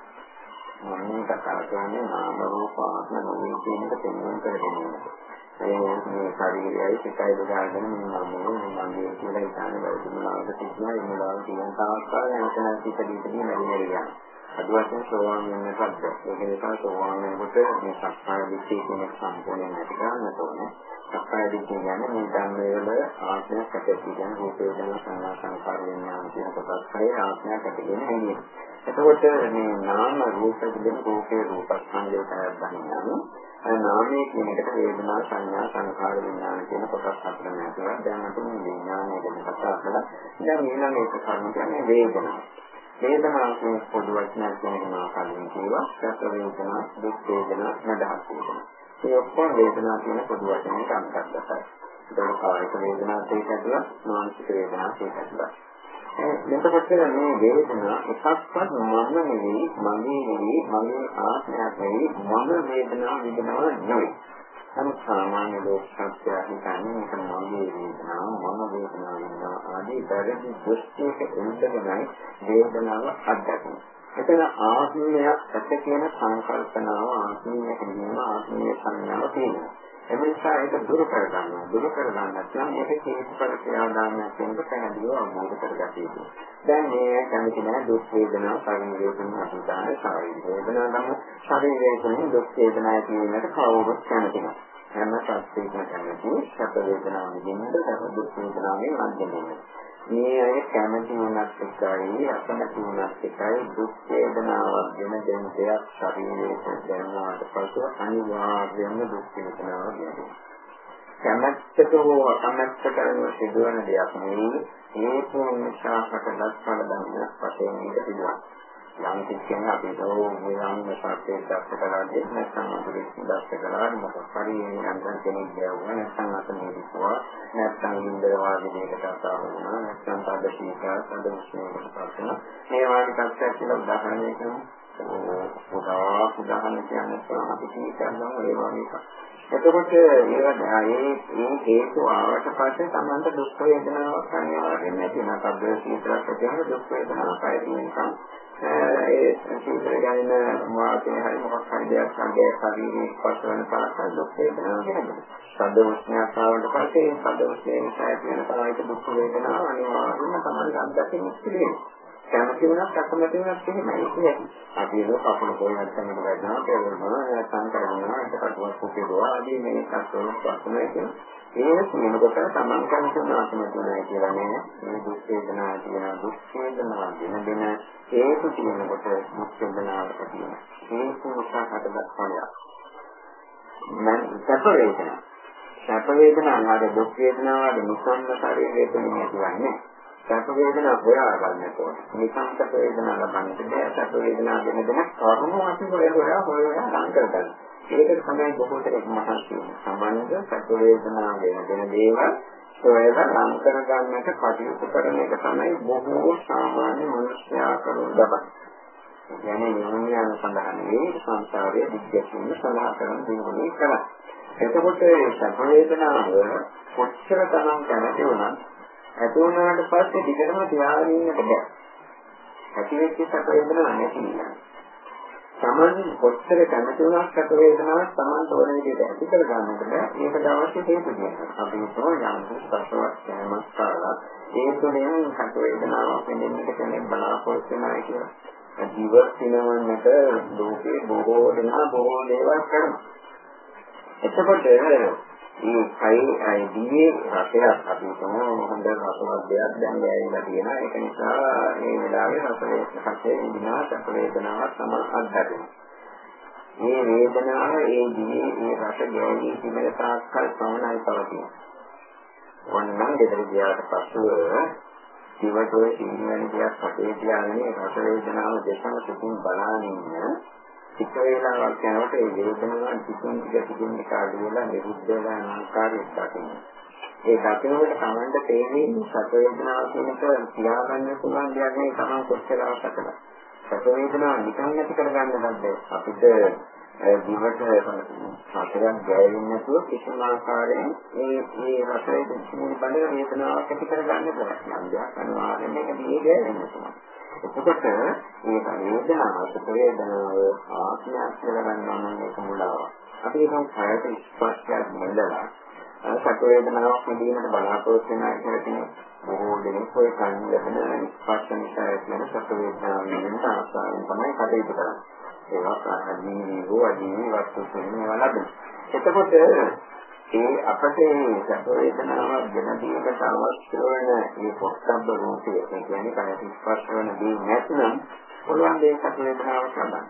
[SPEAKER 1] මම කතා කරන්නේ නාම රූප ආත්ම නොවේ කියන එක තේරුම් කරගන්න. ඒ මේ ශරීරයයි සිතයි බෙදාගෙන මම මගේ කියලා හිතන්නේ වැරදිමලාවට තිබුණා ඒ වෙලාවට තියෙන තාක්කාල යනකන සිත දීපදී නැති වෙනවා. අද වශයෙන් සෝවාන් වෙන්නටත් බැහැ. ඒක නිසා සෝවාන් වෙනකොට මේ සක්කාය දිට්ඨිය කියන එක සම්පූර්ණයෙන් නැති කරන්න ඕනේ. සක්කාය දිට්ඨිය කියන්නේ මේ ධර්මයේ වල ආත්මයක් ඇති කියන රූප වේදනා සංඥා සංකාර විඥාන කියන කොටස් හයේ ආත්මයක් ඇති කියන හැඟීම. එතකොට මේ නාම රූප කියන රූපේ රූපස්කන්ධයට ගන්නවා. නාමයේ කියන එකට වේදනා සංඥා සංකාර විඥාන කියන කොටස් හතර නැතුව දැන් අපි මේ විඥානය ගැන කතා කළා. දැන් ඊළඟ එක කර්ම කියන්නේ වේදනාව. වේදනාව කියන පොදු වචනයක් කියනවා කලින් කිව්වා. සැප වේදනා, දුක් වේදනා, නඩහස් වේදනා. මේ ඔක්කොම වේදනා කියන පොදු වචනයට අන්තර්ගතයි. ඒක කායික වේදනාත් ඒකදලා, මානසික වේදනාත් ඒකදලා. එතකොට මේ වේදනා එකක්වත් මම නෙවෙයි මගේ නෙවෙයි මගේ ආත්මයක් නෙවෙයි මම වේදනාව විඳිනවා නෙවෙයි. නමුත් සාමාන්‍ය ලෝක සත්‍යය හිතන්නේ මේක මගේ වේදනාව මම වේදනාව විඳිනවා ආදී වැරදි දෘෂ්ටියක ඉඳගෙනයි වේදනාව අත්දකින්නේ. එතන ආත්මයක් ඇත කියන සංකල්පනාව ආත්මීය හැඟීම ආත්මීය සංඥාව තියෙනවා. එනිසා ඒක දුරු කරගන්නවා. දුරු කරගන්න නැත්නම් ඒක හේතුඵල ක්‍රියාදාමයක් වෙනකොට පැහැදිලිව අවබෝධ කරගත යුතුයි. දැන් මේ කැමති නැහැ දුක් වේදනා, කර්ම වේදනා, අසුදාන, ශාරීරික වේදනා නම් ශරීරයෙන් දුක් වේදනා කියනකට කවුරුත් කැමති නැහැ. හැම සත්‍යයක්ම කැමති සැප වේදනා විඳින්නට, සැප දුක් වේදනාවෙන් අන්දෙන්නේ. මේ අය කැමති වුණත් එකයි අකමැති වුණත් එකයි දුක් වේදනාවක් වෙන දෙන දෙයක් ශරීරයේ දැනනවාට පසු අනිවාර්යයෙන්ම දුක් වේදනාවක් වෙනවා. කැමැත්තට හෝ අකමැත්තට කරන සිදුවන දෙයක් නෙවෙයි හේතුන් නිසා හටගත් ඵල ධර්මයක් වශයෙන් මේක පිළිවන්. යම් කිසිම අපි දෝ නිරාම සත්‍යය දැක්ක කරන්නේ නැත්නම් අපිට දැක්ක කරන්නේ මොකක් හරි යන්තම් කෙනෙක් ගියවුවා නැත්නම් අත මේකවා නැත්නම් ඉන්දර වාගේ දෙයකට අසාව වුණා. නැත්නම් තද සීකා තද උෂ්ණයකට පස්සන මේ වාගේ තත්ත්වයක් කියලා උදාහරණයක් කරමු උදා උදාහරණ කියන්නේ අපි කීකරනවා ඒ වගේ එකක් එතකොට ඒවා ඒ මේ හේතු ආවට පස්සේ Tamanta දුක් වේදනාවක් අනිවාර්යයෙන් නැති වෙනවා. සබ්බේ සීතරක් කියන දුක් වේදනාවක් ආයෙත් නිකන් ඒ සීතල ගැන වාතය හරි මොකක් හරි දෙයක් සංගය ශරීරයේ ස්පර්ශ වෙන තරක් දුක් වේදනාවක් වෙනවා. සද්ද උෂ්ණයක් ආවට පස්සේ සද්ද උෂ්ණය නිසා ඇති වෙන කායික දුක් වේදනාව අනිවාර්යයෙන්ම තමයි අත්දැකීම් පිළිවෙල. කැමති වුණත් අකමැති වුණත් එහෙමයි කියන්නේ. අපි ඒක කපන කොහෙවත් තමයි ගන්නවා කියලා නැත්නම් කරනවා ඒකට කුපිරෝ ආදී මේ කස්තෝල පස්සමයි කියන්නේ. ඒ කියනකොට තමන් කැමති වුණාම තමයි කියලා නේ. මේ දුක් වේදනා කියන දුක් වේදනා දින දින ඒක කියනකොට දුක් වේදනාවට කියන. ඒක නිසා හටගත් ඵලයක්. මම සැප වේදනා. සැප වේදනා ආද දුක් වේදනා ආද මුසන්න ශරීරයේ තියෙන කියන්නේ. සැප වේදනා හොයා ගන්නට ඕනේ. නිකන් සැප වේදනා ලබන්නට බෑ. සැප වේදනා දෙන දෙන කර්ම අපි හොයා හොයා හොයා ලං කරගන්න. ඒකට තමයි බොහෝ දෙනෙක් මහන්සි වෙන්නේ. සම්බන්ධ සැප වේදනා වෙන දෙන දේවල් හොයලා ලං කරගන්නට කටයුතු කරන එක තමයි බොහෝ සාමාන්‍ය මිනිස්යා කරන දබන. කියන්නේ නිවන සඳහන් වේ සංසාරයේ විද්‍යාත්මක සඳහන් කරන දේවල් කරා. එතකොට සැප වේදනාව කොච්චර තරම් කැමති වුණත් ඇති වුණාට පස්සේ දිගටම තියාගෙන ඉන්නට බෑ. ඇති වෙච්ච සැප වේදනාවක් නැති නේද? සමන් කොච්චර කැමති වුණත් සැප වේදනාවක් Taman තෝරන විදිහට ඇති කර ගන්නට බෑ. ඒකට අවශ්‍ය හේතු තියෙනවා. අපි හිතමු යම් ස්පර්ශවත් කැමස් කාලා ඒ තුළින් සැප වේදනාවක් වෙනෙන්නට කෙනෙක් බලාපොරොත්තු වෙනවා කියලා. ජීවත් වෙනවන්නට ලෝකේ බොහෝ දෙනා බොහෝ දේවල් කරනවා. එතකොට මේ කයි අයිදී රසයක් අපි තමයි හොඳ රසවත් දෙයක් දැන් ගෑවිලා තියෙනවා ඒක නිසා මේ වෙලාවේ රසයේ රසයේ විනා සැප වේදනාවක් තමයි අත්දැකෙන්නේ මේ වේදනාව ඒ දිනේ මේ රස ගෑවී තිබෙන තාක්කල් පමණයි පවතින. වන්නම් දෙතර ගියාට පස්සෙ ජීවිතයේ සිහින දෙයක් අපේ තියාගෙන රස වේදනාව දෙකම සිතින් බලාගෙන ඉන්න ටික වේලාවක් යනකොට ඒ වේදනාව ටිකින් ටික ටිකින් ටික අඩු වෙලා නිරුද්ධ වෙලා යන ආකාරයක් දකින්න. ඒ දකිනකොට Tamanට තේරෙන්නේ සැප වේදනාව කියන එක තියාගන්න පුළුවන් දෙයක් නෙවෙයි Taman කොච්චර අවශ්‍යද. සැප වේදනාව නිකන් නැති කරගන්න බෑ. අපිට ජීවිත සතරක් ගෑවෙන්නේ නැතුව කිසිම ආකාරයෙන් ඒ මේ රසයේ දෙන්නේ බඳ වේදනාවක් ඇති කරගන්න බෑ. යම් දෙයක් අනිවාර්යයෙන් මේක දිගේ ගෑවෙන්න පුළුවන්. එතකොට මේ වේදනාව සුඛ වේදනාව ආත්මයක් කියලා ගන්නවා නම් ඒක මුලාවක්. අපි ඒකම කායයට ස්පර්ශයක් මෙල්ලලා සුඛ වේදනාවක් මෙදීනට බලාපොරොත්තු වෙනා කියලා කියනවා. බොහෝ දෙනෙක් ඔය කන් ලැබෙන ස්පර්ශ නිසා ඇතිවන සැප වේදනාවන් වෙන ආසාවෙන් තමයි කටයුතු කරන්නේ. ඒවා අදීනී හෝ අදීනී වස්තු වලින් ලැබෙන. එතකොට ඒ අපට මේ සැප වේදනාවක් ගෙන දීමට අවශ්‍ය වන මේ පොත්සබ්බ රූපය කියන්නේ කය ස්පර්ශ වන දේ නැත්නම් පුළුවන් දේ සැප වේදනාවක් ලබන්න.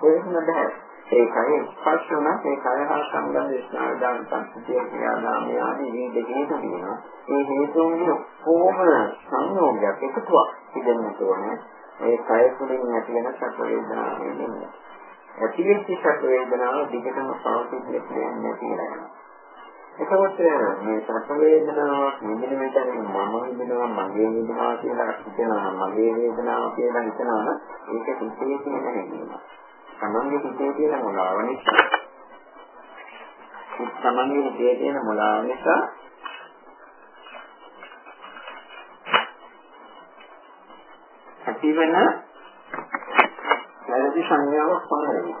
[SPEAKER 1] කොහොමද බෑ? ඒ කය ස්පර්ශ වුණා ඒ කය හා සම්බන්ධ ස්නායුදාන සංස්කෘතිය ක්‍රියාදාමය ආදී විවිධ හේතු තියෙනවා. ඒ හේතුන්ගේ කොහොම සංයෝගයක් එකතුවක් තිබෙන්නට ඕනේ. ඒ කය තුළින් ඇති වෙන සැප වේදනාව නෙමෙයි. ඇතිවෙච්ච සැප වේදනාව දිගටම පවතින්නේ කියන්නේ කියලා. එතකොට මේ සැප වේදනාවක් නිදින මෙතන මම විඳිනවා මගේ විඳිනවා කියලා හිතනවා මගේ වේදනාව කියලා හිතනවා ඒක හිතේ තියෙන හැඟීමක්. තමන්ගේ හිතේ තියෙන මොලාව නිසා තමන්ගේ හිතේ තියෙන මොලාව නිසා ඇතිවන වැරදි සංඥාවක් පමණයි.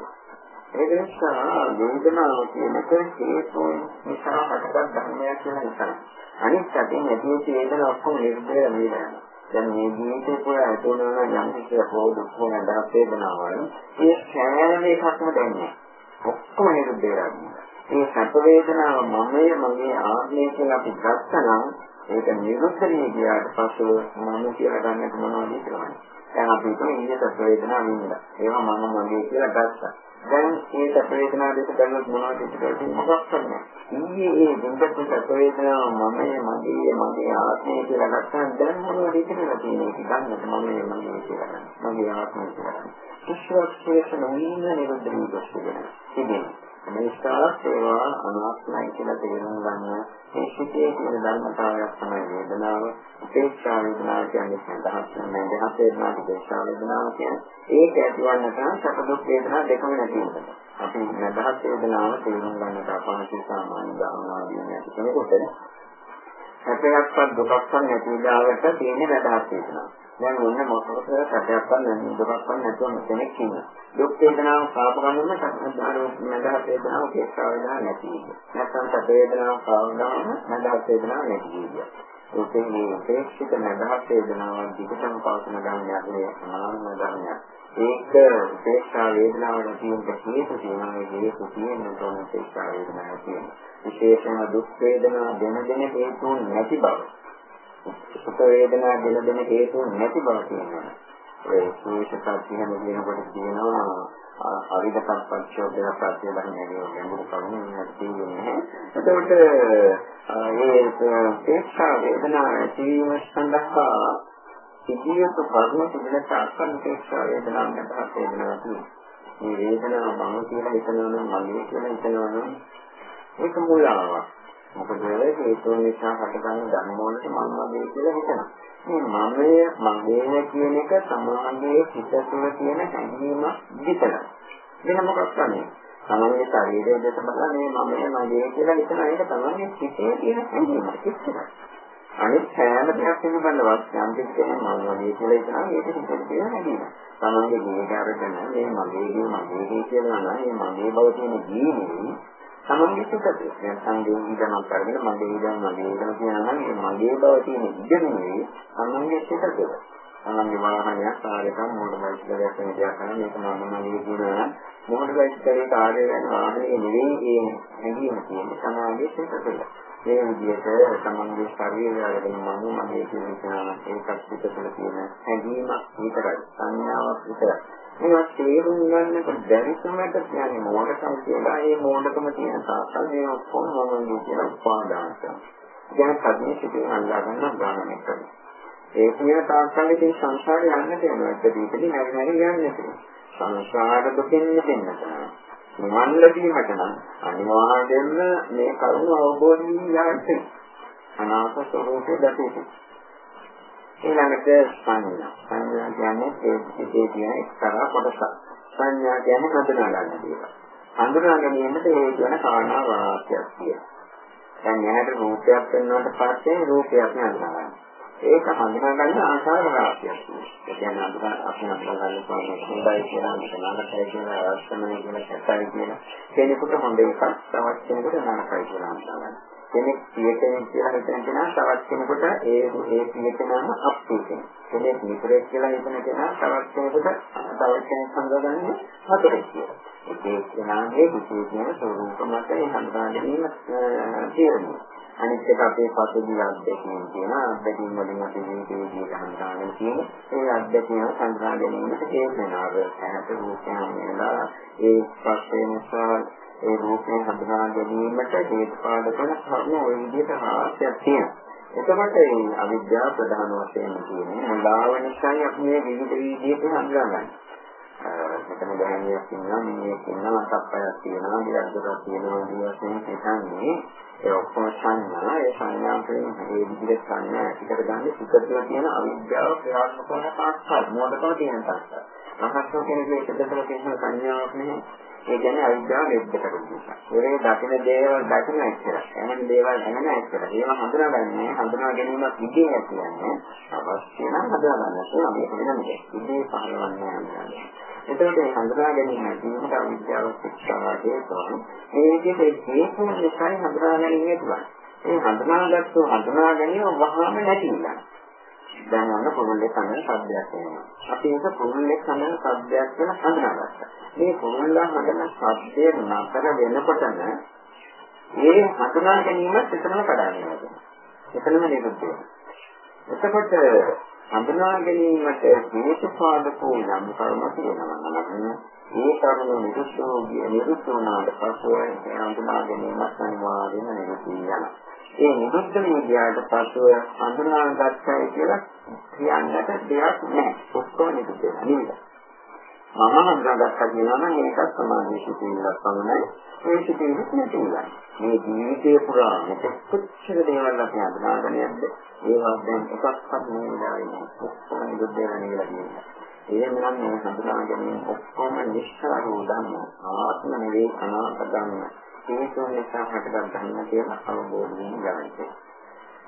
[SPEAKER 1] ඒක නිසා වේදනාව කියනක හේතු නිසා හටගත් ධර්මයක් කියලා හිතනවා. අනිත් පැත්තෙන් ඇති වේදන ඔක්කොම නිර්දය වේදනා. දැන් මේ ජීවිතේ පුරා ඇතුළේ යම් කිසි හෝදු කොන දහස් වේදනාවල් ඒ සෑම එකක්ම දැනෙන්නේ. ඔක්කොම නිරුද්ධ වෙනවා. මේ සැප වේදනාව මමයේ මගේ ආත්මය කියලා අපි ගත්තනම් ඒක නිරුද්ධ වෙන්නේ ගියාට පස්සේ මම කියලා ගන්නට මොනවද කියන්නේ. දැන් අපි හිතමු ඉන්නේ සැප වේදනාව වින්දා. ඒවා මම මගේ කියලා ගත්තා. දැන් මේ සැප වේදනාව දෙක බලනකොට මොනවද කියන්නේ මොකක්ද නැහැ. ඊයේ ඒ දුකට සැප වේදනාව මමයේ මගේ මගේ ආත්මය කියලා ගත්තා දැන් මොනවද කියලා තියෙන්නේ ගන්නට මමයේ මගේ කියලා ගන්න. මගේ ආත්මය කියලා ගන්න. කිසිවක් ශේෂ නොවීම නිරුද්ධ වී ගොස් තිබෙනවා. මේසා ඒවා අනාත්මයි කියලා තේරුම් ගන්න මේ සිිතේ තියෙන ධර්මතාවයක් තමයි වේදනාව. උපේක්ෂා වේදනාව කියන්නේ සඳහන් වෙන දෙහත් වේදනාව උපේක්ෂා වේදනාව කියන්නේ ඒක ඇතිවන්න තමයි සැප දුක් වේදනා දෙකම නැති වෙනවා. අපි නදහත් වේදනාව තේරුම් ගන්නට අපහසු සාමාන්‍ය ධර්මවාදී නැති කෙනෙකුට සැපයක්වත් දුකක්වත් නැති විලාවට තියෙන නදහත් වේදනාව. දැන් ඔන්න මොකද සැපයක්වත් නැති දුකක්වත් නැතුව කෙනෙක් ඉන්නවා. දුක් වේදනාව කාප ගන්නම සම්මාන නදහත් වේදනාව උපේක්ෂා වේදනාව නැති වෙනවා. නැත්නම් සැප වේදනාව කාව ගන්නම නදහත් වේදනාව නැති වෙනවා. ඒකේ මේ උපේක්ෂිත නදහත් වේදනාව දිගටම පවතින ගමනක් නේ සමාන ධර්මයක්. ඒක උපේක්ෂා වේදනාවට තියෙන හේතු තියෙනවා මේ හේතු තියෙන තෝරන උපේක්ෂා වේදනාව තියෙනවා. විශේෂම දුක් වේදනා දෙන දෙන හේතුන් නැති බව. සුඛ වේදනා දෙන දෙන හේතු නැති බව කියනවා. ඒ සුවිශේෂ සත්‍යම කියනකොට කියනවා අවිද සංපච්ඡෝදය සත්‍ය ධර්මයේ ගැඹුරු කරුණු තියෙන්නේ. එතකොට මේ තේක්ෂා වේදනා ඇතිවීම සඳහා සිද්ධියක කර්ම තිබෙන තාක්කන් තේක්ෂා වේදනා නැතහත් වේදනා තියෙනවා. මේ වේදනාව මම කියලා හිතනවා නම් මගේ කියලා හිතනවා නම් ඒක මුලාවක්. මොකද හේතු නිසා හටගන්න ධර්ම වලට මම වගේ කියලා හිතනවා. මේ මමය මගේ කියන එක සමාගයේ හිත තුළ තියෙන හැඟීමක් විතරයි. වෙන මොකක්ද නෙවෙයි. තමන්ගේ ශරීරය දෙස බලලා මේ මමය මගේ කියලා හිතන එක තමන්ගේ හිතේ තියෙන හැඟීමක් විතරයි. අනිත් සෑම දෙයක් පිළිබඳවත් යම් කිසි මම වගේ කියලා හිතනවා ඒක හිතේ තියෙන හැඟීම. තමන්ගේ ජීවිතය අරගෙන මේ මගේ මගේ කියලා නම් මේ මගේ බව තියෙන ජීවිතේ තමන්ගේ සිතට දැන් සංගේ ඉඳන් කරගෙන මගේ ඉඳන් මගේ ඉඳන් කියනවා නම් මගේ බව තියෙන ඉඳ නෙවෙයි තමන්ගේ සිතට තමන්ගේ වාහනයක් කාර්යයක් මොඩ බයිසිකලයක් වෙන දෙයක් කරන මේක මම මගේ කියනවා මොඩ බයිසිකලේ කාර්යය වෙන වාහනේ නෙවෙයි ඒ හැඟීම තියෙන්නේ තමන්ගේ සිතට මේ විදිහට තමන්ගේ ශරීරය අරගෙන මම මගේ කියන ඒකත් පිටතට තියෙන හැඟීමක් විතරයි සංඥාවක් විතරයි. මේවා තේරුම් ගන්නකොට දැරිසමට කියන්නේ මොඩකම් කියලා ඒ මොඩකම තියෙන තාක්කල් මේ ඔක්කොම මොනවද කියලා උපාදාන කරනවා. දැන් කදිනේ සිටින අල්ලා ගන්න ගානක් කරනවා. ඒ කියන තාක්කල් ඉතින් සංසාරේ යන්නට යනවා. ඒක දීපදී නැරි නැරි යන්නට. සංසාර දුකින් මිදෙන්නට. නිවන් ලැබීමට නම් අනිවාර්යයෙන්ම මේ කරුණ අවබෝධ වී යන්න. අනාථ ස්වરૂපේ දැකීම. ඊළඟට සංඥා. සංඥා කියන්නේ ඒ සිතේ තියෙන එක්තරා කොටසක්. සංඥා කියන්නේ හඳුනා ගන්න දේවල්. හඳුනා ගැනීමට හේතු වෙන කාරණා වාක්‍යයක් තියෙනවා. දැන් එහාට රූපයක් වෙනවට පස්සේ රූපයක් හඳුනා ගන්න. ඒක හඳුනා ගන්න ආකාර වාක්‍යයක් තියෙනවා. ඒ කියන්නේ අඳුර අපි හඳුනා ගන්න පුළුවන් හොඳයි කියලා නරකයි කියලා අවශ්‍යමයි කියලා සැපයි කියලා. කෙනෙකුට හොඳ එකක් තවත් කෙනෙකුට නරකයි කියලා හඳුනා ගන්න. කෙනෙක් පිය කෙනෙක් කියලා හිතන කෙනා තවත් කෙනෙකුට ඒ ඒ පිය කෙනාම අප්පිය කෙනෙක්. කෙනෙක් මිත්‍රයෙක් කියලා හිතන කෙනා තවත් කෙනෙකුට තවත් කෙනෙක් හඳුනගන්නේ හතරෙක් කියලා. ඒ කෙනාගේ විශේෂම ස්වરૂප මත ඒ හඳුනා ගැනීම තියෙනවා. අනිත් එක අපේ පසුගිය අත්දැකීම් කියන අත්දැකීම් වලින් අපි ජීවිතේ විදිහට හඳුනාගෙන තියෙන ඒ අත්දැකීම් හඳුනා ගැනීමට හේතු වෙනවා. ඇහැට රූපයන් වෙනවා ඒ පස්සේ නිසා ඒ රූපේ හඳුනා ගැනීමට හේතුපාදක කරන කර්ම ওই විදිහට රාශියක් තියෙනවා. එතකොට මේ අවිද්‍යාව ප්‍රධාන වශයෙන් තියෙන්නේ මුලාව නිසායි අපි මේ විවිධ විදිහට හඳුනාගන්නේ. මෙතන දැනෙන්නේ ඉන්නවා මිනිහෙක් ඉන්නවා සප්පයක් තියෙනවා විරද්දක් තියෙනවා කියන වශයෙන් හිතන්නේ ඒ ඔක්කොම සංඥා ඒ සංඥා වලින් මේ විදිහට සංඥා ඇතිකර ගන්න සිතතුල තියෙන අවිද්‍යාව ක්‍රියාත්මක වන තාක්ෂාත් මොඩකම තියෙන තාක්ෂාත්. රහස්ව කෙනෙකුගේ සිතතුල තියෙන සංඥාවක් නෙමෙයි ඒ කියන්නේ අවිද්‍යාව ලෙඩ කරන නිසා. ඒ දකින දේවල් දකින ඇත්තට. එමන් දේවල් එමන ඇත්තට. ඒවා හඳුනාගන්නේ හඳුනා ගැනීමක් ඉදී කියන්නේ අවශ්‍ය නම් හඳුනා ගන්න ඕනේ. මේක වෙනමද? ඉදී පහළවන්නේ නැහැ. එතකොට මේ හඳුනා ගැනීම ඇතිවෙන අවිද්‍යාව ශික්ෂාවාදී තෝරන මේ විදිහට හේතු නිසා හඳුනා ගැනීම පුළුවන්. ඒ හඳුනාගත්තු හඳුනා ගැනීම වහාම නැතිලා. දැන් අන්න පොළොල්ලේ කන ශබ්දයක් එනවා. අපි ඒක පොළොල්ලේ කන ශබ්දයක් කියලා හඳුනාගත්තා. මේ පොළොල්ලා හඳන ශබ්දය නතර වෙනකොටම ඒ හඳුනා ගැනීමත් එතනම කඩාගෙන යනවා. එතනම නිරුද්ධ වෙනවා. එතකොට හඳුනා ගැනීමට හේතුපාදකෝ යම් කර්ම තියෙනවා නම් ඒ කර්ම නිරුද්ධ නිරුද්ධ වුණාට පස්සේ හඳුනා ගැනීමත් අනිවාර්යයෙන්ම නිරුද්ධ වෙනවා. ඒ නිරුද්ධ විද්‍යාවට පසුව හඳුනාගත්තයි කියලා කියන්නට දෙයක් නැහැ. ඔක්කොම නිරුද්ධ වෙනවා නේද? මම හඳුනාගත්තා කියනවා නම් ඒකත් සමාධි සිතිවිල්ලක් පමණයි. ඒ සිතිවිල්ල නැතිලා. මේ ජීවිතේ පුරා කොච්චර දේවල් අපි හඳුනාගෙන යද්ද ඒවා දැන් එකක්වත් නෙවෙයි ඔක්කොම නිරුද්ධ වෙනවා කියලා කියනවා. එහෙමනම් මේ හඳුනා ගැනීම ඔක්කොම නිස්සාරෝ ධර්ම ආත්ම නෙවෙයි අනාත්ම ධර්ම හේතු නිසා හටගත් ධර්ම කියලා අවබෝධයෙන් ගන්නට.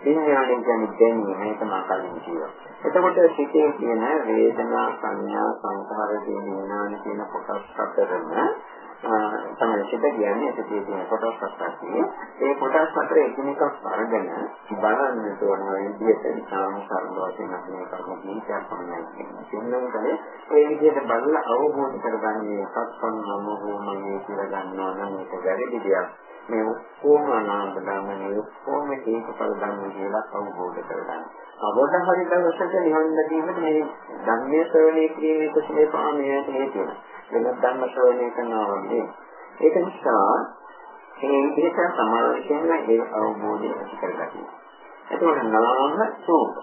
[SPEAKER 1] විඥාණය කියන්නේ දැනීම මේක මා කලින් කිව්වා. එතකොට සිතේ කියන වේදනා සංඥා සංඛාර කියන විඥාන කියන කොටස් හතරම තමයි සිත කියන්නේ සිතේ තියෙන කොටස් හතරයි. ඒ කොටස් හතර එකිනෙකක් අරගෙන බලන්න ඕන විදිහට ඉතාම සරල වශයෙන් අපි මේ කර්ම කීපයක් පමණයි කියන්නේ. ඒ විදිහට බලලා අවබෝධ කරගන්නේ සත්සන් මම හෝ මගේ කියලා ගන්නවා නම් ඒක වැරදි දෙයක්. මේ ඔක්කොම අනාත්ම ධර්මනේ ඔක්කොම ඒකපල ධර්ම කියලා අවබෝධ කරගන්න. අවබෝධ හරි දවසක නිවන් දැකීමට මේ ධර්මයේ ශ්‍රවණය කිරීමේ කුසලයේ පාමයේ හේතුව. වෙන ධර්ම ශ්‍රවණය කරනවා වගේ. ඒක නිසා මේ විදිහට සමාවෙන්න ඒ අවබෝධය ඇති කරගන්න. එතකොට නාම සෝත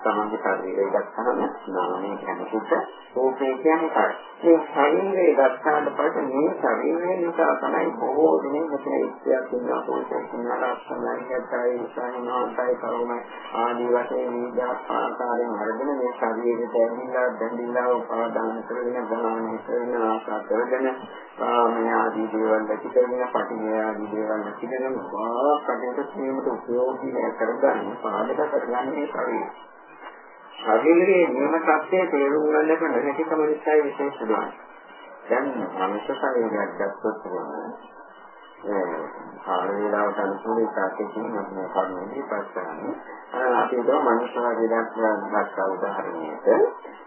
[SPEAKER 1] තමන්ගේ ශරීරය ගත්තහම නාමය කියන්නේ සිත, රූපය කියන්නේ කය. මේ ශරීරය ගත්තාට පස්සේ මේ ශරීරය නිසා තමයි බොහෝ දෙනෙක් මෙතන ඉස්සයක් ඉන්නවා පොතක් ඉන්නවා සම්මානිකයි සාහනෝන්තයි කරුණ ආදී වශයෙන් විවිධ ආකාරයෙන් අරගෙන මේ ශරීරයට ඇවිල්ලා බැඳිලා උපාදාන කරගෙන ගමන කරන ආශා කරගෙන මේ ආදී දේවල් ඇති කරගෙන පටිඝය ආදී දේවල් ඇති කරගෙන වා කටයුතු කිරීමට උපයෝගී කරගන්න පාදක කරගන්නේ ශරීරය ශරීරයේ නියම තත්ත්වයේ තේරුම් ගන්නට නොහැකිකම නිසායි විශේෂ දුන්නේ. දැන් මනුෂ්‍ය ශරීරයක් ගත්තොත් ඒ කාල වේලාවට අනුකූල ඉස්සෙකින් අපි කර්මයේ පස්සන්නේ. අර අපි හිතුවා මනුෂ්‍ය ශරීරයක් ගත්තා උදාහරණයකට.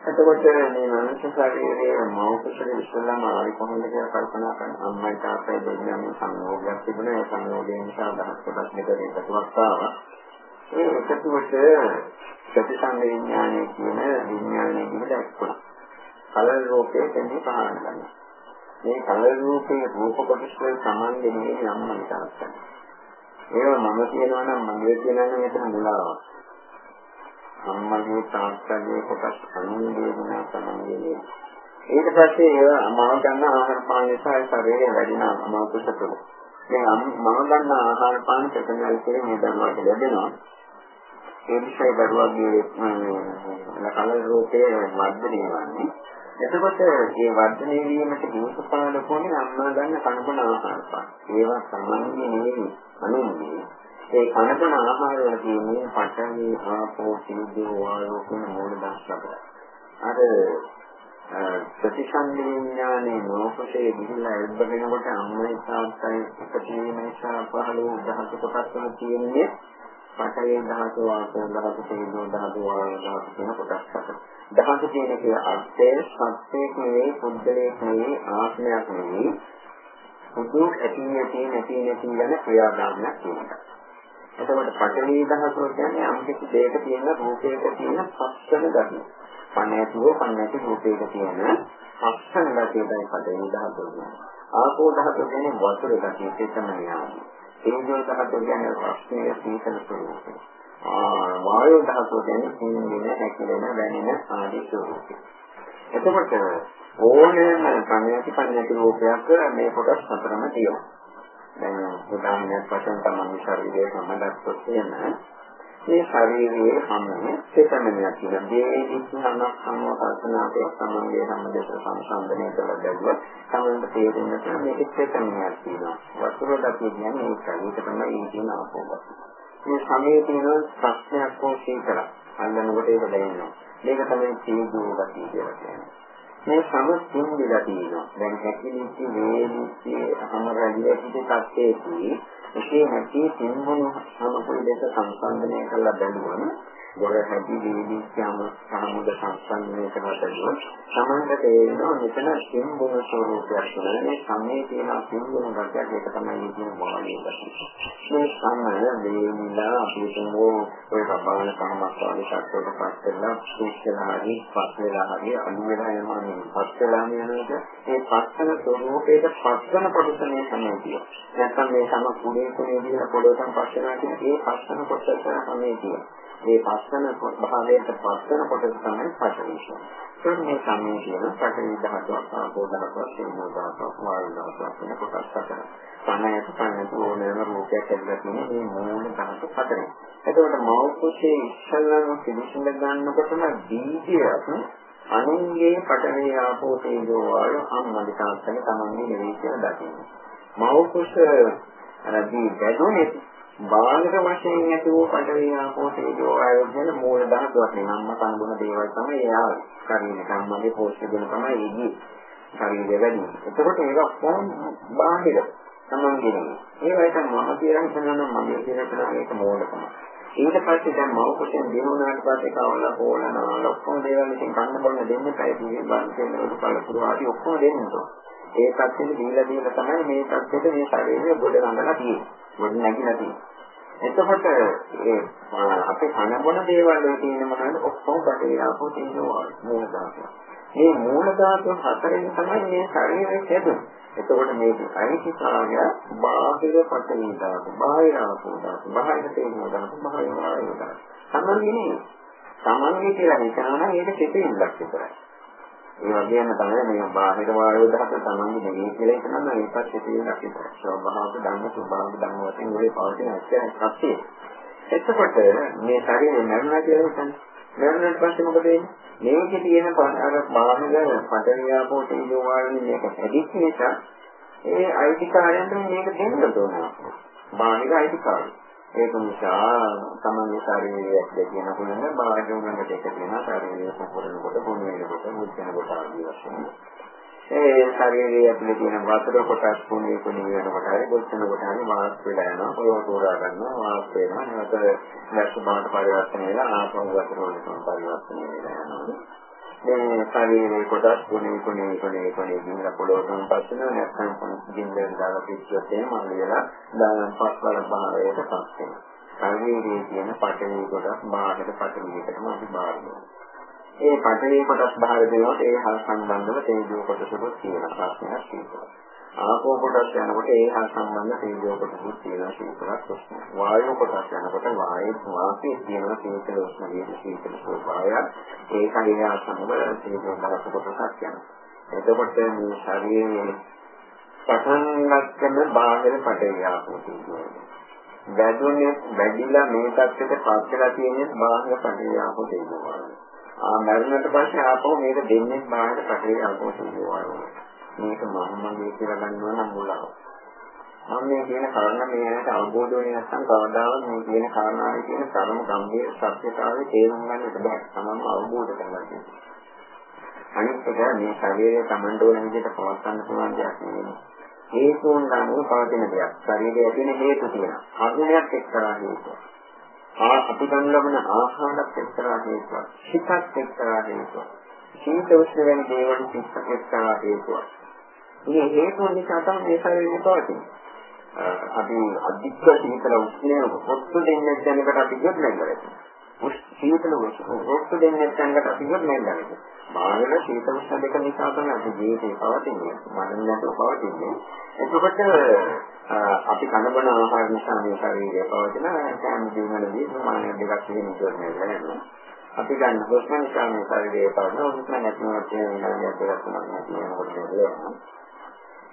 [SPEAKER 1] එතකොට මේ මනුෂ්‍ය ශරීරයේ මෞඛ්‍ය ඉස්සෙල්ලාම ආවි කොහොමද කියලා කල්පනා කරන අම්මයි තාත්තයි දෙන්නම සංයෝගයක් තිබුණා. ඒ සංයෝගය නිසා දහස් කොටස් දෙකකට එකතුවක් ආවා. ඒ එකතුවට ප්‍රතිසං විඥානය කියන විඥානය කියන දක්වනවා. කලල් රූපයේ තෙන්නේ පහළ ගන්නවා. මේ කලල් රූපයේ රූප කොටස් වල සමාන්ගේ නෙවෙයි නම් මම තාත්තයි. ඒව මම කියනවා නම් මගේ කියනවා නම් එතන මුලාවක්. අම්මගේ තාත්තගේ කොටස් අනුන්ගේ ගුණ සමාන්ගේ නෙවෙයි. ඊට පස්සේ ඒවා මම ගන්න ආහාර පාන නිසා ශරීරය වැඩිනවා මම කුසතුල. දැන් මම ගන්න ආහාර පාන චකනල් කියන මේ ධර්මවලට ලැබෙනවා. ඒ නිසා දරුවගේ කල රූපයේ වර්ධනය වන්නේ. එතකොට මේ වර්ධනය වීමට හේතුපාල කොනේ අම්මා ගන්න කනබන ආහාර පාන. ඒවා සාමාන්‍ය නෙවෙයි අනුන්ගේ. ඒ කනබන ආහාර වල තියෙන පඨවි ආපෝ තේජෝ වායෝ කියන මූල ධාතු අර ප්‍රතිසන්දි විඥානයේ මොහොතේ ගිහිල්ලා එල්බගෙනකොට අම්මයි තාත්තයි එකතු වීම නිසා පහළ වූ දහස කොටස් වල තියෙන්නේ පඨවි ධාතු වාසය ධාතු තේජෝ ධාතු වායු ධාතු කියන කොටස් හතර. ධාතු කියන එකේ අර්ථය සත්‍යයක් නෙවෙයි පුද්ගලයක් නෙවෙයි ආත්මයක් නෙවෙයි. පුදු ඇති නැති නැති නැති යන ක්‍රියාදාමයක් කියනවා. එතකොට පඨවි ධාතුව කියන්නේ අම්කිසි දෙයක තියෙන රූපයක තියෙන පස්සන ගතිය. පණැතුව පණැති රූපයක තියෙන පස්සන ගතියයි පඨවි ධාතුව කියන්නේ. ආපෝ ධාතුව කියන්නේ වතුර ගතිය තේසම යාමයි. තේජෝ ධාතුව කියන්නේ රස්නේ සීතල ස්වરૂපය. ආ වායෝ ධාතුව කියන්නේ සිංහින හැකිලෙන දැනෙන ආදී ස්වરૂපය. එතකොට ඕනෑම පඤ්ඤාති පඤ්ඤාති රූපයක් මේ කොටස් හතරම තියෙනවා. දැන් උදාහරණයක් වශයෙන් තමයි ශරීරයේ සම්බන්ධත්වය තියෙන මේ ශරීරයේ හැමෝම චේතනයක් තියෙනවා. මේ විස්හනක් සමව කල්පනාවේ සම්බන්ධය සම්බන්ධව සංසන්දනය කරලා බැලුවා. තමයි තේරෙන්නේ මේක චේතනයක් තියෙනවා. වතුර දකිය කියන්නේ ඒකයි. ඒක තමයි ඒ කියන ආපෝගත. මේ සමයේ තියෙන ප්‍රශ්නයක් හෝ සීකරක්. අල්ලනකොට ඒක දැනෙනවා. මේක තමයි තීජෝ ගතිය කියලා කියන්නේ. මේ සමස්තින් විලා තියෙනවා. දැන් හැකිලිච්ච වේලිච්ච අමරලිය පිට කත්තේදී එසේ නැති සිංහුණු සමපොයි දෙක සංසන්දනය කරලා බැලුවම ගොඩ හැටි වේලිච්චම සාමුද සංසන්දනය කරලා බැලුවොත් සමහරට තේරෙනවා මෙතන සිංහුණු ස්වરૂපයක් තුළ මේ සමයේ තියෙන සිංහුණු ගැටයක් ඒක තමයි කියන මොනවද මේ සමය වේලිලා අපි තුමෝ ඔය බබාන කමක් වගේ සත්‍යයට පස් කරලා සූක්ෂලා හරි පස් වෙලා හරි අනු වෙලා යනවා නේ පස් වෙලා යනකොට ඒ පස්සන ස්වરૂපයට පස්සන කොටස මේ සමය තියෙනවා නැත්නම් මේ සම කුඩේ කුඩේ දිහා පොළොවට පස් වෙනවා කියන ඒ පස්සන කොටස තමයි තියෙන්නේ. මේ පස්සන භාවයට පස්සන කොටස තමයි පටවිෂය. ඒ මේ සමයේ කියන පටවි ධාතුවක් ආපෝ ධාතුවක් තේජෝ ධාතුවක් වායු ධාතුවක් කියන කොටස් හතර. පණයට පණයට ඕනෑම රූපයක් ඇතුළත් තියෙන මේ මූල ධාතු හතරයි. එතකොට මෞඛ්‍යයේ ඉස්සල්ලාම පිළිසිඳ ගන්නකොටම දීතියක් අනුන්ගේ පටවේ ආපෝ තේජෝ වායු අම්මගේ තාත්තගේ තමන්ගේ නෙවෙයි කියලා දකින්න. මෞඛ්‍ය අරදී බැදුනේ බාහිර වශයෙන් ඇති වූ පඩවි ආපෝ තේජෝ ආයෝ කියන මූල ධාතුවක් නේ අම්මා කනබුන දේවල් තමයි ඒ ආවේ. ශරීරේ අම්මගේ පෝෂ්‍ය ගුණ තමයි ඒකේ. ශරීරය වැඩි. එතකොට ඒක කොහොම බාහිර තමන්ගේ නෙමෙයි. ඒ වයින් මම කියලා හිතනවා මගේ කියලා කරන එක මූලකම. ඊට පස්සේ දැන් මව කුසෙන් දිනුනාට පස්සේ කවලා පොළනවා ඔක්කොම දේවල් ඉතින් කන්න බොන්න දෙන්න පැයි බාන් කියන උඩ පළ ආදී ඔක්කොම දෙන්න ඕන. ඒ පැත්තේ දීලා දීලා තමයි මේ පැත්තේ මේ ශරීරය ගොඩ නඟලා තියෙන්නේ. ගොඩ නැගිලා තියෙන්නේ. එතකොට ඒ අපේ කන බොන දේවල් වල තියෙන මොනවද ඔක්කොම බඩේ ආපෝ තියෙනවා මූල ධාතුව. මේ මූල ධාතුව හතරෙන් තමයි මේ ශරීරය හැදෙන්නේ. එතකොට මේ අයිතිකාරය බාහිර පටවි ධාතු, බාහිර ආපෝ ධාතු, බාහිර තේජෝ ධාතු, බාහිර වායු ධාතු. සමන්ගේ නෙවෙයි. සමන්ගේ කියලා හිතනවා නම් ඒක සිතින් ඉලක්ක විතරයි. ඒ වගේම තමයි මේ බාහිර වායු දහස තමයි නෙවෙයි කියලා හිතනවා ඒකත් සිතින් අපිට ස්වභාවික ධර්ම ස්වභාවික ධර්ම වශයෙන් ඔය පවතින ඇත්තයි. එතකොට මේ ශරීරය මරණා කියලා හිතන්නේ. මරණයට පස්සේ මොකද වෙන්නේ? මේකේ තියෙන අර බාහිර පටවියාපෝ තේජෝ වායු මේක හැදිච්ච නිසා ඒ අයිතිකාරයන්ට මේක දෙන්න ඕන. බාහිර අයිතිකාරය. ඒක නිසා තමන්ගේ ශරීරයේ දෙකියන කුලන බාහිර උනකට එක තියෙන ශරීරයේ සම්පූර්ණකොට පුණු වෙනකොට මුචන කොට ආදී වශයෙන්. ඒ ශරීරයේ ඇතුලේ තියෙන වතුර කොටස් පුණු පුණු වෙනකොට හරි මුචන කොට හරි මාස් වෙලා යනවා. පොළොව තෝරා ගන්නවා මාස් වෙනවා. නැවත දැක්ක බවට පරිවර්තන වෙලා ආපහු වතුර වලට පරිවර්තන වෙලා යනවා. මේ ශරීරයේ කොටස් ගුණේ ගුණේ ගුණේ ගුණේ ගිහින් පොළොවට පස්සෙන නැත්නම් ගින්දෙන් දාලා පිටියට එම අල්ලලා දාන පස්වල භාවයට පස් වෙනවා. ශරීරයේ තියෙන පඨවි කොටස් බාහිර පඨවියකටම අපි බාර දෙනවා. ඒ පඨවි කොටස් බාහිර දෙනකොට ඒ හා සම්බන්ධව තේජෝ කොටසකුත් තියෙන ප්‍රශ්නයක් තියෙනවා. ආපෝ කොටස් යනකොට ඒ හා සම්බන්ධ තේජෝ කොටසකුත් තියෙන ශීතලක් ප්‍රශ්න. වායෝ කොටස් යනකොට වායු වාපේ තියෙන සීතල උෂ්ණ වේද සීතල ස්වභාවය ඒකයි හා සම්බන්ධ තේජෝ දහස කොටසක් යනවා. එතකොට මේ ශරීරයේ පටන් ගන්න බාහිර පටේ ආපෝ තේජෝ. වැඩුනේ වැඩිලා මේ තත්ත්වයට පත් වෙලා තියෙන්නේ බාහිර පටේ ආපෝ තේජෝ. ආ මරණයට පස්සේ ආපෝ මේක දෙන්නේ බාහිර පටේ ආපෝ තේජෝ. මේක මම්මගේ කියලා ගන්නවා නම් මුලාව. මම මේ කියන කාරණා මේ ඇයට අවබෝධ වෙන්නේ නැත්නම් කවදාවත් මේ කියන කාරණාවේ තියෙන ධර්ම ගම්භීර සත්‍යතාවය තේරුම් ගන්නට බෑ. තමන්ම අවබෝධ කරගන්න. අනිත් එක මේ ශරීරය Tamanට ඕන විදිහට පවත්වන්න පුළුවන් දෙයක් නෙවෙයි. හේතුන් ගන්න පවතින දෙයක්. ශරීරයේ ඇතින හේතු තියෙනවා. කර්මයක් එක්තරා හේතුවක්. ආ අපි ගන්න ලබන ආහාරයක් එක්තරා හේතුවක්. හිතක් එක්තරා හේතුවක්. සීත උෂ්ණ වෙන දේවල් සිත් එක්තරා හේතුවක්. මේ හේතුන් නිසා තමයි මේ ශරීරය පවතින්නේ. අපි අධික සීතල උෂ්ණය ඔත්තු දෙන්නේ දැනකට අපි ගොඩ නැගලා සීතල ඔත්තු දෙන්නේ දැනකට අපි ගොඩ නැගලා බාහිර සීතල උෂ්ණ දෙක නිසා තමයි අපි ජීවිතේ පවතින්නේ. මනස නැතුව පවතින්නේ. එතකොට අපි කනබන ආහාර නිසා මේ ශරීරය පවතින සෑම දිනවලදී ප්‍රමාණය දෙකක් වෙන ඉඳලා අපි ගන්න හුස්ම නිසා මේ ශරීරය පවතින හුස්ම නැතිවෙන තියෙන දෙයක් තුනක් නැති වෙනකොට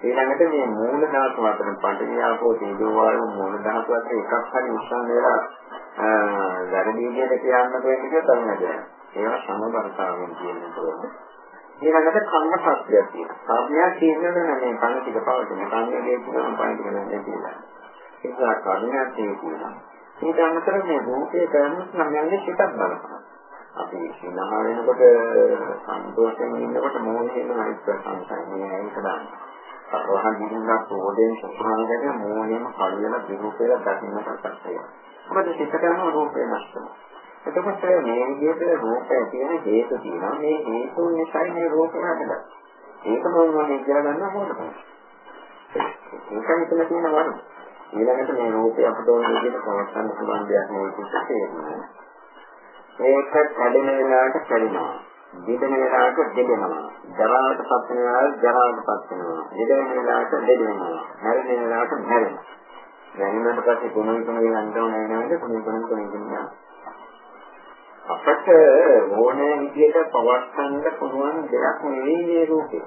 [SPEAKER 1] ඊළඟට මේ මූල ධාතු අතර පටිවිආපෝ තේජෝ වායු මූල ධාතු අතර එකක් හරි උස්සන් වෙලා වැරදි විදිහට කියන්න දෙන්නේ කියලා තමයි. ඒවා සමබරතාවයෙන් කියන්නේ. ඊළඟට කන්න සත්‍යයක් තියෙනවා. සාමයක් කියන්නේ මේ කන ටික පවතින. කන්නේ දෙයක් නම් පණ ටික නැහැ කියලා. ඒක කර්ණයක් තියෙනවා. ඊට අමතරව මේ රූපේ කරන්නේ නම් යන්නේ සිතක් බලනවා. අපි සිනහ වෙනකොට සන්තෝෂයෙන් ඉන්නකොට මොහොතේම අයිත් සංසන්නේ ඒක දාන්න. සතරහන් දිනක් පොදෙන් සතරහන් මූණයම කල්යන විරූපය දකින්නට සත්‍යය. මොකද සිතටම රූපේ නැස්තම. එතකොට මේ විදිහට රූපය තියෙන හේතු තියෙනවා. මේ හේතු නිසායි මේ රූපය හදලා. ඒක මොනවද කියලා ගන්න ඕනද? ඒක හිතලා තියෙන වරු. ඊළඟට මේ රූපය අපට ඕන විදිහට පවත්වන්න පුළුවන් දෙයක් නෙවෙයි කියලා තේරෙනවා. ඒක කැඩෙන වෙලාවට කැඩෙනවා. දෙදෙන වෙලාවට දෙදෙනවා. ජරාවට පත් වෙනවා ජරාවට පත් වෙනවා. දෙදෙන වෙලාවට දෙදෙනවා. මැරෙන වෙලාවට මැරෙනවා. දැනෙන්නට පස්සේ කොහොමද කොහොමද යන්න ඕනේ නේද? කොහොමද කොහොමද කියන්නේ. අපට ඕනෑ විදිහට පවත්වන්න පුළුවන් දෙයක් නෙවෙයි මේ රූපේ.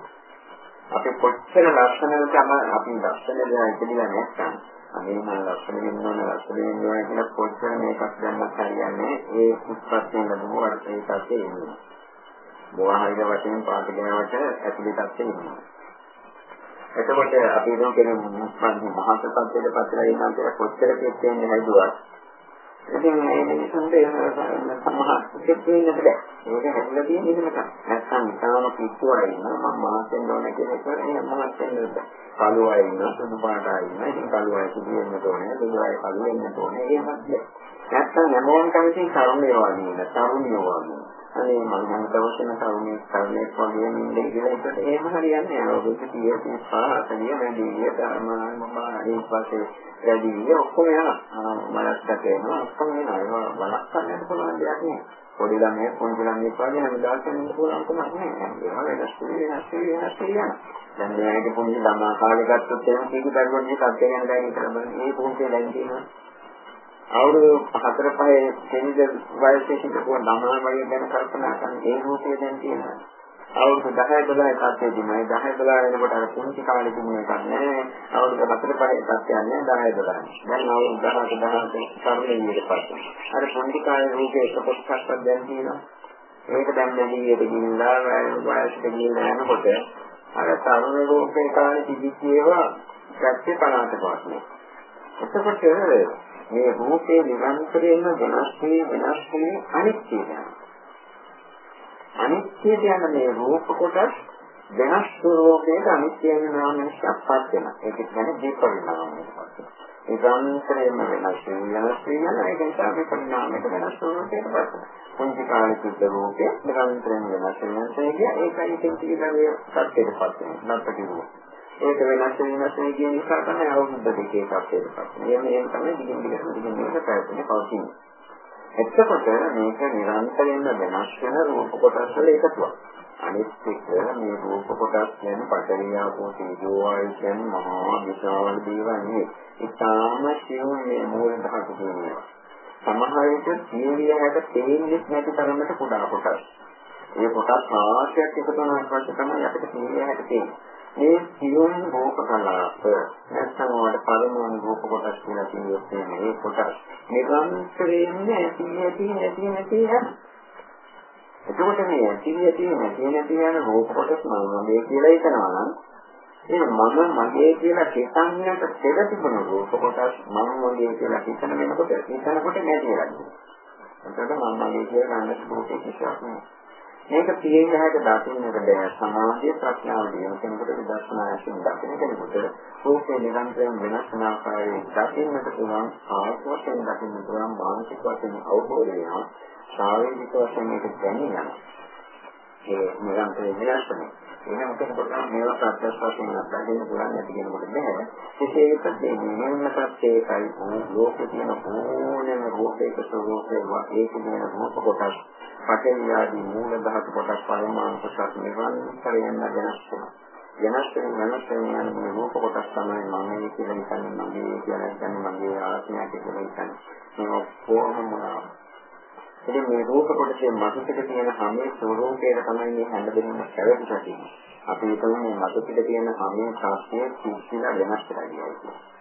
[SPEAKER 1] අපි කොච්චර ලක්ෂණවලට අපි ලක්ෂණ දෙනා ඉතිරිලා නැත්නම් අනේ මම ලක්ෂණ වෙන්න ඕන ලක්ෂණ වෙන්න ඕන කියලා කොච්චර මේකක් දැම්මත් හරියන්නේ ඒ උත්පත්තියෙන් ලැබුණු අර්ථය පස්සේ එන්නේ. බෝහාරික වශයෙන් පාඨකයන්ට ඇතුළේ තත්ත්වෙ ඉන්නවා. එතකොට අපි හිතමු කෙනෙක් මහත් පත්‍යයට පත්ලා ඉන්නවා කියලා කොච්චර කෙට්ටෙන්නේ හැදුවත් ඉතින් මේ මිනිසුන්ට සමහර කෙට්ටෙන්නට බෑ. ඒක හැදලා තියෙන ඉන්නක. නැත්නම් තාම පිස්සුවයි ඉන්නවා මම මාසෙන් ඕන කියලා කරේ මමත් වෙන්න බෑ. කළුවයි ඉන්නවා සුදු පාටයි ඉන්නවා. ඉතින් කළුවයි සුදු වෙන්න ඕනේ. සුදුයි කළු වෙන්න ඕනේ. එහෙමත් බෑ. නැත්නම් හැමෝම කැමති තරුණයෝ වගේ නේද? තරුණියෝ වගේ. අනේ මම හැම දවසම තරුණේ තරුණේ වගේ ඉන්නේ කියලා ඒකට එහෙම හරියන්නේ නැහැ. ඔබට කීයේ පාසලිය වැඩි විය ධර්මයන් මම ඊට පස්සේ වැඩි විය ඔක්කොම යනවා. මලක්කට එනවා ඔක්කොම එනවා. ඒක බලක් ගන්නට පුළුවන් දෙයක් නෙවෙයි. පොඩි ළමයි පොඩි ළමයි වගේ හැමදාම ඉන්න පුළුවන් කමක් නැහැ. ඒවා වෙනස් වෙනස් වෙනස් වෙනවා. දැන් මේක පොඩි ළමා කාලේ ගත්තොත් එහෙම කීක දරුවන්ගේ තත්ත්වය ගැන දැන් හිතලා බලන්න. මේ පොන්සේ දැන් තියෙනවා. අවුරුදු 4 5 කෙනෙක් වයසේ හිටපුව ළමා වගේ ගැන කල්පනා කරන ඒ රූපය දැන් තියෙනවා. අවුරුදු 10 12 තත්ත්වෙදී මම 10 12 වෙනකොට අර පුංචි කාලේ තිබුණ එකක් නෑ. අවුරුදු 4 5 තත්ත්වයක් නෑ 10 12. දැන් අවුරුදු 10 12 කර්මයේ පස්සේ. අර පුංචි කාලේ රූපේ එක කොටසක් දැන් තියෙනවා. ඒක දැන් මෙලියට ගිහිල්ලා වයසට ගිහිල්ලා යනකොට අර තරුණ රූපේ කාලේ තිබිච්ච ඒවා ගැත්තේ 50ට පස්සේ. එතකොට මේ රූපේ නිරන්තරයෙන්ම වෙනස් වී වෙනස් වී අනිත්‍ය වෙනවා. අනිත්‍ය කියන මේ රූප කොටස් වෙනස් ස්වરૂපයක අනිත්‍ය වෙන නාමයක්පත් වෙනවා. ඒක කියන්නේ දීපරිණාමයක්. නිරන්තරයෙන්ම වෙනස් වී වෙනස් වී යන ඒක නිසා අපි පරිණාමයක වෙනස් ස්වરૂපයකට පත් වෙනවා. කුංචි කාලේ සුද්ධ රූපේ නිරන්තරයෙන් වෙනස් වෙනවා. ඒකයි ඉතින් පිළිගන්නේ සත්‍යයටපත් වෙනවා. නැත්නම් ඒක වෙනස් වෙනස් වෙන කියන නිසා තමයි අවුරුද්ද දෙකේ තත්ත්වයට පත් වෙන්නේ. මේ තමයි දිගින් දිගට දිගින් දිගට පැවතුනේ පවතින්නේ. එතකොට මේක නිරන්තරයෙන්ම වෙනස් වෙන රූප කොටස් වල එකතුවක්. අනිත් එක මේ රූප කොටස් කියන්නේ පටලියාපෝ තේජෝ වායු කියන මහා විශාල දේවල් නෙවෙයි. ඉතාම සියුම් මේ මූල ධාතු කියන්නේ. සමහර විට සීලිය හැට තේින්නේ නැති තරමට කුඩා කොටස්. මේ කොටස් රාශියක් එකතු වුණාට පස්සේ තමයි අපිට සීලිය හැට තේරෙන්නේ. මේ සියුම් රූප කලාප නැත්නම් වල පළමුවන රූප කොටස් කියලා කියන්නේ මේ කොටස් නිරන්තරයෙන්ම ඇති නැති නැති නැති යන එතකොට මේ ඇති නැති නැති නැති යන රූප කොටස් මම මගේ කියලා හිතනවා නම් ඒ මම මගේ කියලා හිතන්නට පෙර තිබුණු රූප කොටස් මම මගේ කියලා හිතන වෙනකොට හිතනකොට නැති වෙනවා. එතකොට මම මගේ කියලා ගන්න රූපේ කිසිවක් නෑ. මේක පිළිගන්න හැට දකින්නට බෑ. සමාධිය ප්‍රඥාව කියන කෙනෙකුට විදර්ශනායෙන් දකින්න කෙනෙකුට රූපේ නිරන්තරයෙන් වෙනස් වෙන ආකාරයෙන් දකින්නට පුළුවන් ආත්මයෙන් දකින්න පුළුවන් මානසික වශයෙන් අවබෝධ වෙනවා ශාරීරික වශයෙන් මේක දැනෙනවා ඒ නිරන්තරයෙන් වෙනස් වෙනවා. එහෙම කෙනෙකුට මේවා ප්‍රත්‍යක්ෂ වශයෙන් අත්දැකීම පුළුවන් නැති කෙනෙකුට බෑ. විශේෂයෙන්ම මේ නිර්මතත් ඒකයි ලෝකේ තියෙන ඕනෑම රූපයක ස්වરૂපේ ඒක කියන රූප කොටස් පටවියාදී මූල ධාතු කොටස් පරිමාණ කොටස් නිරන්තරයෙන් වෙනස් වෙනවා. වෙනස් වෙන වෙනස් වෙන යන මේ රූප කොටස් තමයි මම කියලා හිතන්නේ මගේ කියලා හිතන්නේ මගේ ආත්මය කියලා හිතන්නේ. මේ ඔක්කොම මොනවා ඉතින් මේ රූප කොටසේ මතකෙට තියෙන හැමේ ස්වરૂපයට තමයි මේ හැඳ දෙන්න පැවතිලා තියෙන්නේ. අපි හිතමු මේ මතකෙට තියෙන හැමේ ශාස්ත්‍රයේ කිසිලා වෙනස් කරලා කියලා.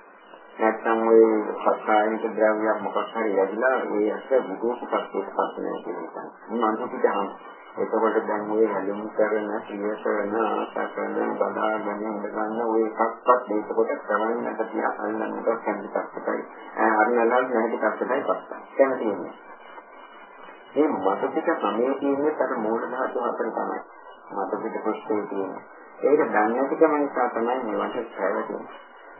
[SPEAKER 1] නැත්නම් ඔය සත්‍යයන්ට ද්‍රව්‍යයක් මොකක් හරි ලැබිලා ඒ ඇස විදේශ කප්පේට පත් වෙනවා කියන එක. මනසට දහම්. එතකොට දැන් මේ හැඳුම් කරන, ප්‍රිය කරන, ආසකරන, බදාගෙන ඉඳගන්න ඔය එකක්වත් ඒකකොට ප්‍රවණකට තියා අල්ලන්නට කැමති පැත්තටයි. හරියනම් නැති පැත්තටයි පස්සට. එහෙම තියෙනවා. මේ මතක සමයේ තියෙන තර මූල ධාතු හතර තමයි. මතක පිට පොස්ටේ තියෙන. ඒක දැනගන්න නිසා තමයි මේ වට ප්‍රයෝජන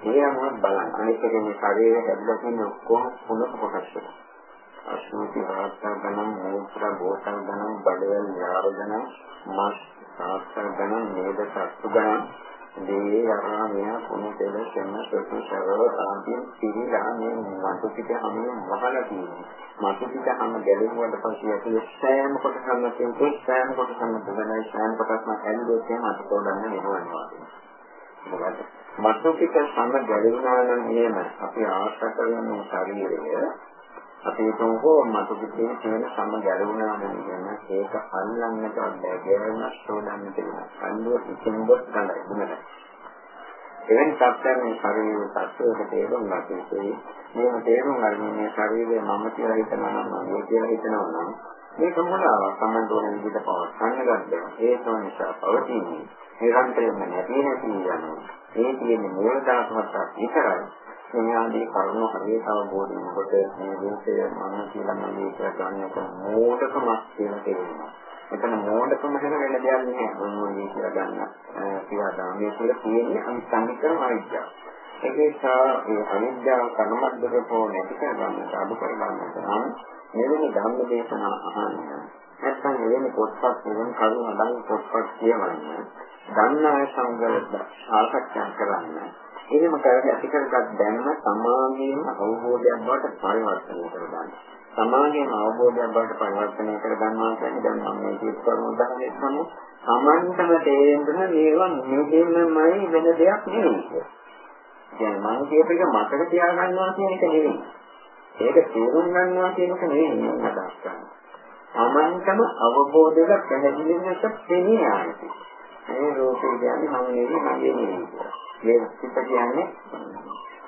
[SPEAKER 1] අනුව බලන්න. අනිත් එක මේ ශරීරය හැදලා තියෙන ඔක්කොම පුනක් කොටස් ටික. අශෝති වාස්තව ගණන් මූත්‍ර බෝතල් ගණන් බඩවැල් යාර ගණන් මාස් සාස්ත්‍ර ගණන් නේද සත්තු ගණන් දේ ආරාමය කුණතල සෙන්න සතු සරව ආදී පිළිලා මේ මතු පිට හැමෝම වහලා තියෙනවා. මතු පිට හැම ගැලෙමුවට පස්සේ ඇතුලේ සෑම කොටසක්ම තියෙන සෑම කොටසක්ම දුගනයි සෑම කොටසක්ම ඇල්ලුවොත් එහෙම අත තෝරන්න වෙනවා. මතු පිට හැම ගැලෙනවා නම් එහෙම අපි ආශා කරන ශරීරය අපි හිතමුකෝ මතු පිටේ තියෙන සම ගැලවුණා නම් ඒක අල්ලන්නට බැහැ ගැලවුණා සෝදන්නට වෙනවා. අන්දුව කිසිම බොත් ගන්නයි දුන්නට. එවැනි සත්‍යයන් ශරීරයේ තත්ත්වයක තේරුම් ගන්නකේ මේව තේරුම් ගන්න මේ ශරීරය මම කියලා හිතනවා නම් මම කියලා හිතනවා නම් මේක මොනවාක් සම්බන්ධ වෙන විදිහට පවත්න්න ගන්නවා. ඒක නිසා පවතින්නේ නිරන්තරයෙන්ම නැති නැති යනවා. ඒ කියන්නේ මූල ධාතු හතරක් විතරයි. මේ ආදී කරුණු හරියට අවබෝධ වෙනකොට මේ රූපය මම කියලා මම කියලා ගන්නක මෝඩකමක් කියලා තේරෙනවා. එතන මෝඩකම හැර වෙන දෙයක් නෑ මොනවද කියලා ගන්න කියලා දාමයේ කියලා කියන්නේ අනිත්‍යකරම අවිද්‍යාව. ඒක නිසා මේ අවිද්‍යාව කර්මද්දකෝ නැති කර ගන්නට අඩු කර ගන්නට නම් මෙවැනි ධම්ම දේශනා අහන්න. නැත්නම් මෙවැනි පොත්පත් මෙවැනි කරුණු අදන් පොත්පත් කියවන්න. දන්නා සංගත සාකච්ඡා කරන්න. එහෙම කරලා ඇති කරගත් දැනුම සමාගයේම අවබෝධයක් බවට පරිවර්තනය කරගන්න. සමාගයේම අවබෝධයක් බවට පරිවර්තනය කරගන්නවා කියන්නේ දැන් මම මේ කියපු කරුණු උදාහරණයක් ගමු. සමන්තම තේරෙන්න මේවා මෙහෙමමයි වෙන දෙයක් නෙවෙයි. දැන් මම කියපු එක මතක තියාගන්නවා කියන එක නෙවෙයි. ඒක තේරුම් ගන්නවා කියන එක නෙවෙයි මම අදහස් කරන්නේ. සමන්තම අවබෝධයක් පැහැදිලි වෙනස පෙනී ආන්නේ. මේ රූපේ කියන්නේ මම නෙවෙයි මගේ නෙවෙයි. මේ සිත කියන්නේ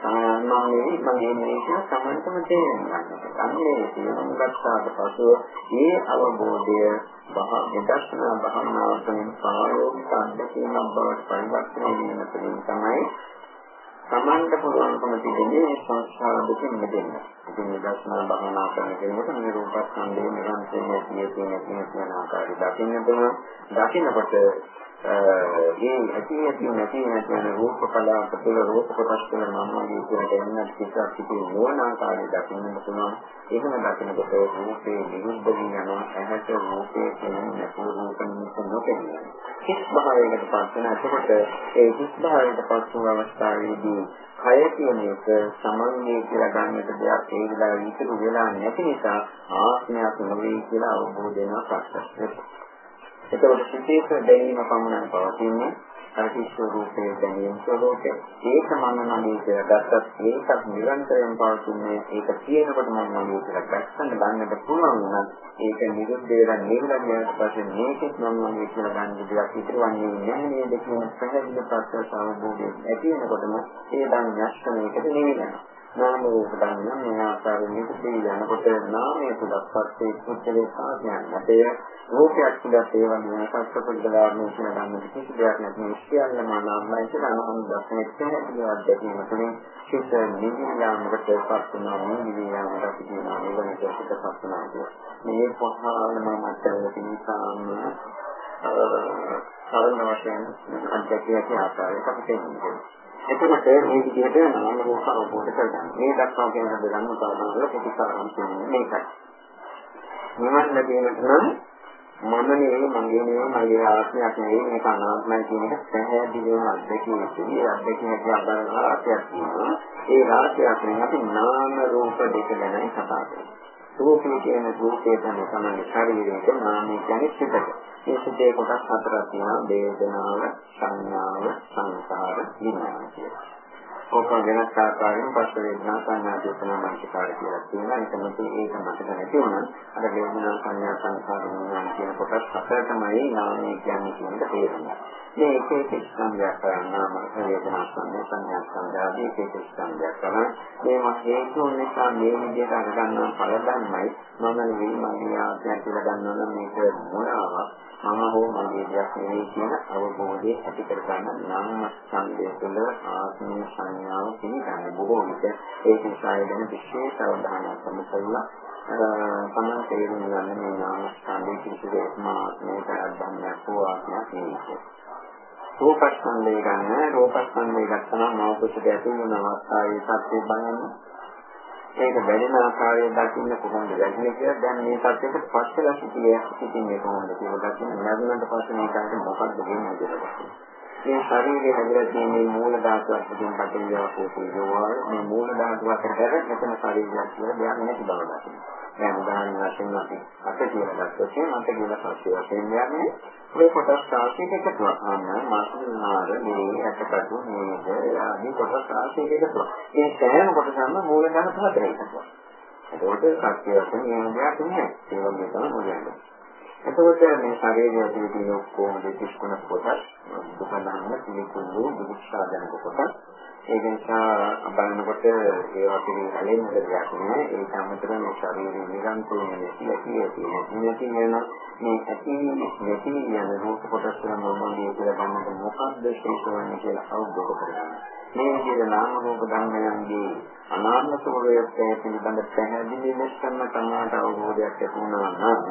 [SPEAKER 1] සාමාන්‍යයෙන් මගේ මේක සමන්තම තේරුම් ගන්න. අන්නේ තේරුම් ගත්තාට පසු මේ අවබෝධය බහ විදර්ශනා භාවනාවෙන් ප්‍රායෝගික අත්දැකීමක් බවට පරිවර්තනය වෙන තුලින් තමයි සමන්ත පුළුවන්කම තිබෙන්නේ සංස්කාර දුකින් මිදෙන්න. ඉතින් විදර්ශනා භාවනා කරන කෙනෙකුට මේ රූපස්කන්ධයේ නිරන්තරයෙන් තියෙන තියෙන තියෙන ආකාරය දකින්න පුළුවන්. දකින්නකොට ඒ ඇති ඇති නැති නැති යන රූප කලාප තුළ රූප කොටස් තුළ මමගේ කියන දෙන්නත් පිටක් පිටේ නොවන ආකාරය දකින්න පුළුවන්. එහෙම දකිනකොට රූපේ නිරුද්ධ වී යනවා. ඇහැට රූපේ කියන්නේ නැතුව රූප නිමිත්ත නොපෙනෙනවා. කිස් භාවයකට පත් වෙන එතකොට ඒ කිස් භාවයකට පත් වූ අවස්ථාවේදී කය කියන එක සමන්ගේ කියලා ගන්නට දෙයක් ඒ විදිහට ඉතුරු වෙලා නැති නිසා ආත්මයක් නෙවෙයි කියලා අවබෝධ වෙනවා ප්‍රශ්නයක්. එතකොට සිතේ දැනීම පමණයි පවතින්නේ අර කිස්ස රූපයේ දැනීම ස්වરૂපේ ඒක මනනමේ කියලා ගත්තත් ඒකත් නිරන්තරයෙන් පවතින්නේ. ඒක තියෙනකොට මම මම කියලා ගස්සන්න ගන්නට පුළුවන් නම් ඒක නිරුද්ධ වෙලා නිරන්තරයෙන් පස්සේ මේකත් මම මම කියලා ගන්න දෙයක් ඉතිරවන්නේ නැහැ නේද කියන පැහැදිලි ප්‍රත්‍යක්ෂ අවබෝධය ඇති වෙනකොටම ඒ දැන් නැස්තමේකට නෙවෙයි නාම රූප ධර්ම මේ ආකාරයෙන් නිකුත්ී යනකොට නාමයේ සුදක්පත් පුච්චලේ සාඥාන්නට රූපයක් සුදත් ඒ වගේම සත්පුද්ගලාරණය කියන ධර්ම කිසි දෙයක් නැති සියල්ලම නාමයි කියලා අනුහම් දක්නෙත් කියලා දැකීම තුළින් සිත නිවිලාමකට පත් වෙනවා නිවිලාමකට කියනවා නිවනට පිටපත් වෙනවා මේ පහළම මතවල තිනිසාම සරල වශයෙන් අධ්‍යක්ෂක ආකාරයට අපිට එන්නේ එතකොට මේ විදිහට නාම රූප අවබෝධ කරගන්න. මේ දක්වා කියන ධර්ම පාඩවල ප්‍රතිකාරම් කියන්නේ මේකයි. නිවන් ලැබීමට නම් මම නෙවෙයි මගේ නෙවෙයි මගේ ආත්මයක් නෙවෙයි මේක අනාත්මයි කියන එක පැහැදිලිවම අත්දැකීම තියෙන්නේ. අත්දැකීම කියලා රාශියක් තියෙනවා. ඒ රාශියෙන් අපි නාම රූප දෙක ගැන කතා කරනවා. රූපේ කියන රූපේ තමයි තමයි ශරීරයට නාමය කියන්නේ සිතට. මේ සිතේ කොටස් හතරක් තියෙනවා. වේදනාව, සංඥාව, සංකාර, විඥාන කියලා. ඕක වෙනස් ආකාරයෙන් පස්ස වේදනා සංඥා දේශනා මානසිකාර කියලා තියෙනවා. ඒක නැති ඒක මතක නැති වුණා. අර වේදනා සංඥා සංකාර විඥාන කියන කොටස් හතරටමයි නාමය කියන්නේ කියන එක තේරෙනවා. මේ එක එක ස්කන්ධයක් කරනාම වේදනා සංඥා සංඥා සංඥාදී එක එක ස්කන්ධයක් කරන මේවා හේතු නිසා මේ විදිහට අරගන්නා ඵල ධර්මයි මම නෙවෙයි මගේ ආත්මය කියලා ගන්නවා නම් මේක මොනවාවක් මම හෝ මගේ දෙයක් නෙවෙයි කියන අවබෝධය ඇති කර ගන්න නම් සංදේ තුළ ආත්ම සංඥාව පිළිගන්න බොහෝ විට ඒක නිසා එදෙන විශේෂ අවධානයක් යොමු කළා. තමන් තේරුම් ගන්න මේ නාම සංදේ කිසිදු මාත්මයක අධ්‍යාත්මයක් හෝ ආත්මයක් නෙවෙයි රූපස්කන්ධය ගන්න රූපස්කන්ධය ගත්තම මෞකසට ඇතුළු වන අවස්ථාවේ සත්‍ය බලන්න. ඒක බැරිම ආකාරයෙන් දකින්න කොහොමද දැනෙන්නේ කියලා දැන් මේ සත්‍යයට පස්සලා සිටියේ සිටින්නේ කොහොමද කියලා දකින්න ලැබුණාට පස්සේ මේකට මොකක්ද වෙන්නේ කියලා. මේ ශරීරයේ හැදලා තියෙන මේ මූල ධාතුවක් වලින් පටලවා පොතේවා මේ මූල ධාතුව අතර මෙතන ශරීරයක් කියලා දෙයක් නැති බව දකින්න. දැන් උදාහරණ වශයෙන් අපි අත කියලා ගත්තොත් මත කියලා පස්සේ වශයෙන් යන්නේ මේ කොටස් රාශියක එකතුවක්. අන්න මාසුනාර මේ ඇටකටු මේක ආදී කොටස් රාශියක එකතුවක්. මේ සෑම කොටසක්ම මූල ධන හතරේ එකතුවක්. ඒකට සත්‍ය වශයෙන් මේ දෙයක් නෑ. ඒ වගේ තමයි මොකද? එතකොට මේ ශරීරයේ තියෙන ඔක්කොම දෙතිස් කුණ කොටස් දුකනාම පිළිකුළු දුක්ඛාදන කොටස්. ඒ නිසා බලනකොට ඒවා පිළිගැලෙන්න දෙයක් නෑ ඒක අමතරව මේ ශරීරයේ නිරන්තරයෙන් නැති ඇති නැති වෙන මේ ඇති නැති යන රූප කොටස් වල මොනවද කියලා බලනකොට මොකක්ද ශේෂවන්නේ කියලා අවබෝධ කරගන්න. මේ විදිහට නාම රූප ධර්මයන්ගේ අනාත්ම ස්වභාවය පිළිබඳ පැහැදිලි ලෙසම තමයි අවබෝධයක් ඇති වුණා නම්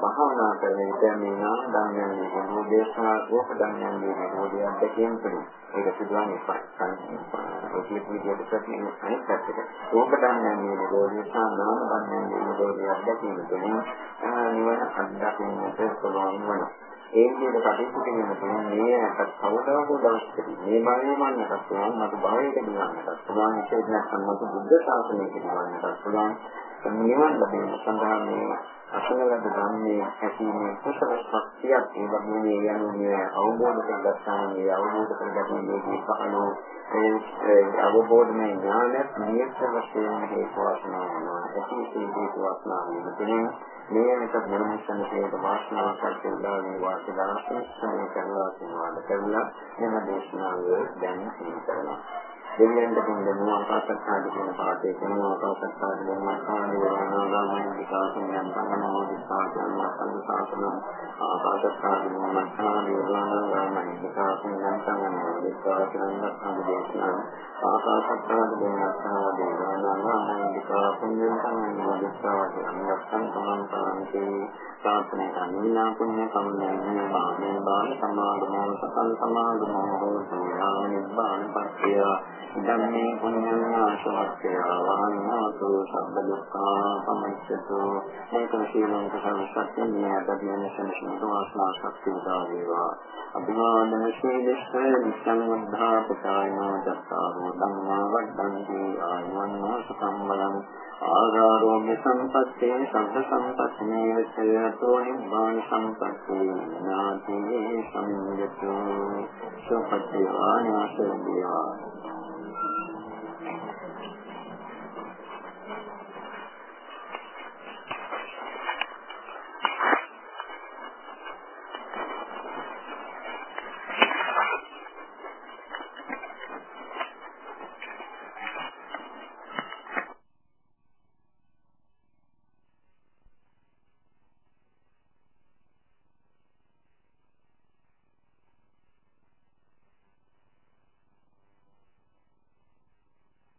[SPEAKER 1] භාවනා කරන විට මේ නාම ධර්මයන්ගේ විරෝධේශනා රූප ධර්මයන්ගේ විරෝධය අධ්‍යයනය කරනවා. ඒක සිදුවන්නේ පස්සෙන්. ඒක විදිහට ප්‍රතිනේ අනිත් පැත්තට. රූප ධර්මයන්ගේ විරෝධේශනා නාම ධර්මයන්ගේ විරෝධය අධ්‍යයනය කරන නිවන අත්දකින්නට පුළුවන් වෙනවා. ඒ විදිහට කටයුතු කිරීම තුළින් මේ අකට කවදාකෝ දවසකදී මේ මාගේ මන්නට පුළුවන් මතු භාවයට දිනන්නට පුළුවන් විශේෂ නැත්නම් මතු බුද්ධ ශාසනයක දිනන්නට පුළුවන් නිවන් ලැබීම සඳහා මේ අසලද ධම්මේ ඇතිනේ කුසල ශක්තියක් ඒ වගේම මේ යන්නේ අවබෝධ කරගත්තාම මේ අවබෝධ කරගැනීමේදී පහළෝ ඒ අවබෝධමය ඥානය නියත වශයෙන් හේතු වාසනා වෙනවා. ඇති හේතු වාසනා වීම තුළින් මේ වෙනස මොනමසන හේතු වාසනා කරලා මේ වාසනා සංස්කරණය කරනවා කියනවා කරලා මෙන්න දේශනාව දැන් සිදු දෙවියන්ට දෙන්න ආකාශත්තාදී කියන පාඩේ කරන ආකාශත්තාදී දෙන්න ආකාරය වරණාගාමී විකාශනයන් තමනෝ විස්පාදන සංසාසන ආකාශත්තාදී මනසාදී වරණාගාමී විකාශනයන් තමනෝ විස්පාදන සංදේශන ආකාශත්තාදී දෙන්න ආකාරය වරණාගාමී විකාශනයන් තමනෝ විස්පාදන සංසාසන ප්‍රාර්ථනා කරනවා පුණ්‍ය කම්මනේ මානේ බාල සමාගමෝ සකල් සමාගමෝ හෝතු නිබ්බාන පත්‍ය ධම්මේ පුඤ්ඤං ආශවක්ඛය වහන්නාතු සබ්බ දුක්ඛා පමච්චතු මේක සීලං කුසලසත්ත්‍ය නියතදින සම්සිද්ධ වාසනා ශක්තිය දාවේවා අභිවාදන ශීලස්ස නිසං වද්ධා පුතායන දත්තාරෝ ධම්මා වඩ්ඩන්ති ආයවන්නෝ සුඛං බලං ආරෝග්‍ය සම්පත්තේ සබ්බ සම්පත්තිනේ විසයතෝ නිබ්බාන සම්පත්තේ නාති සම්යතු සුපත්ති ආනාසය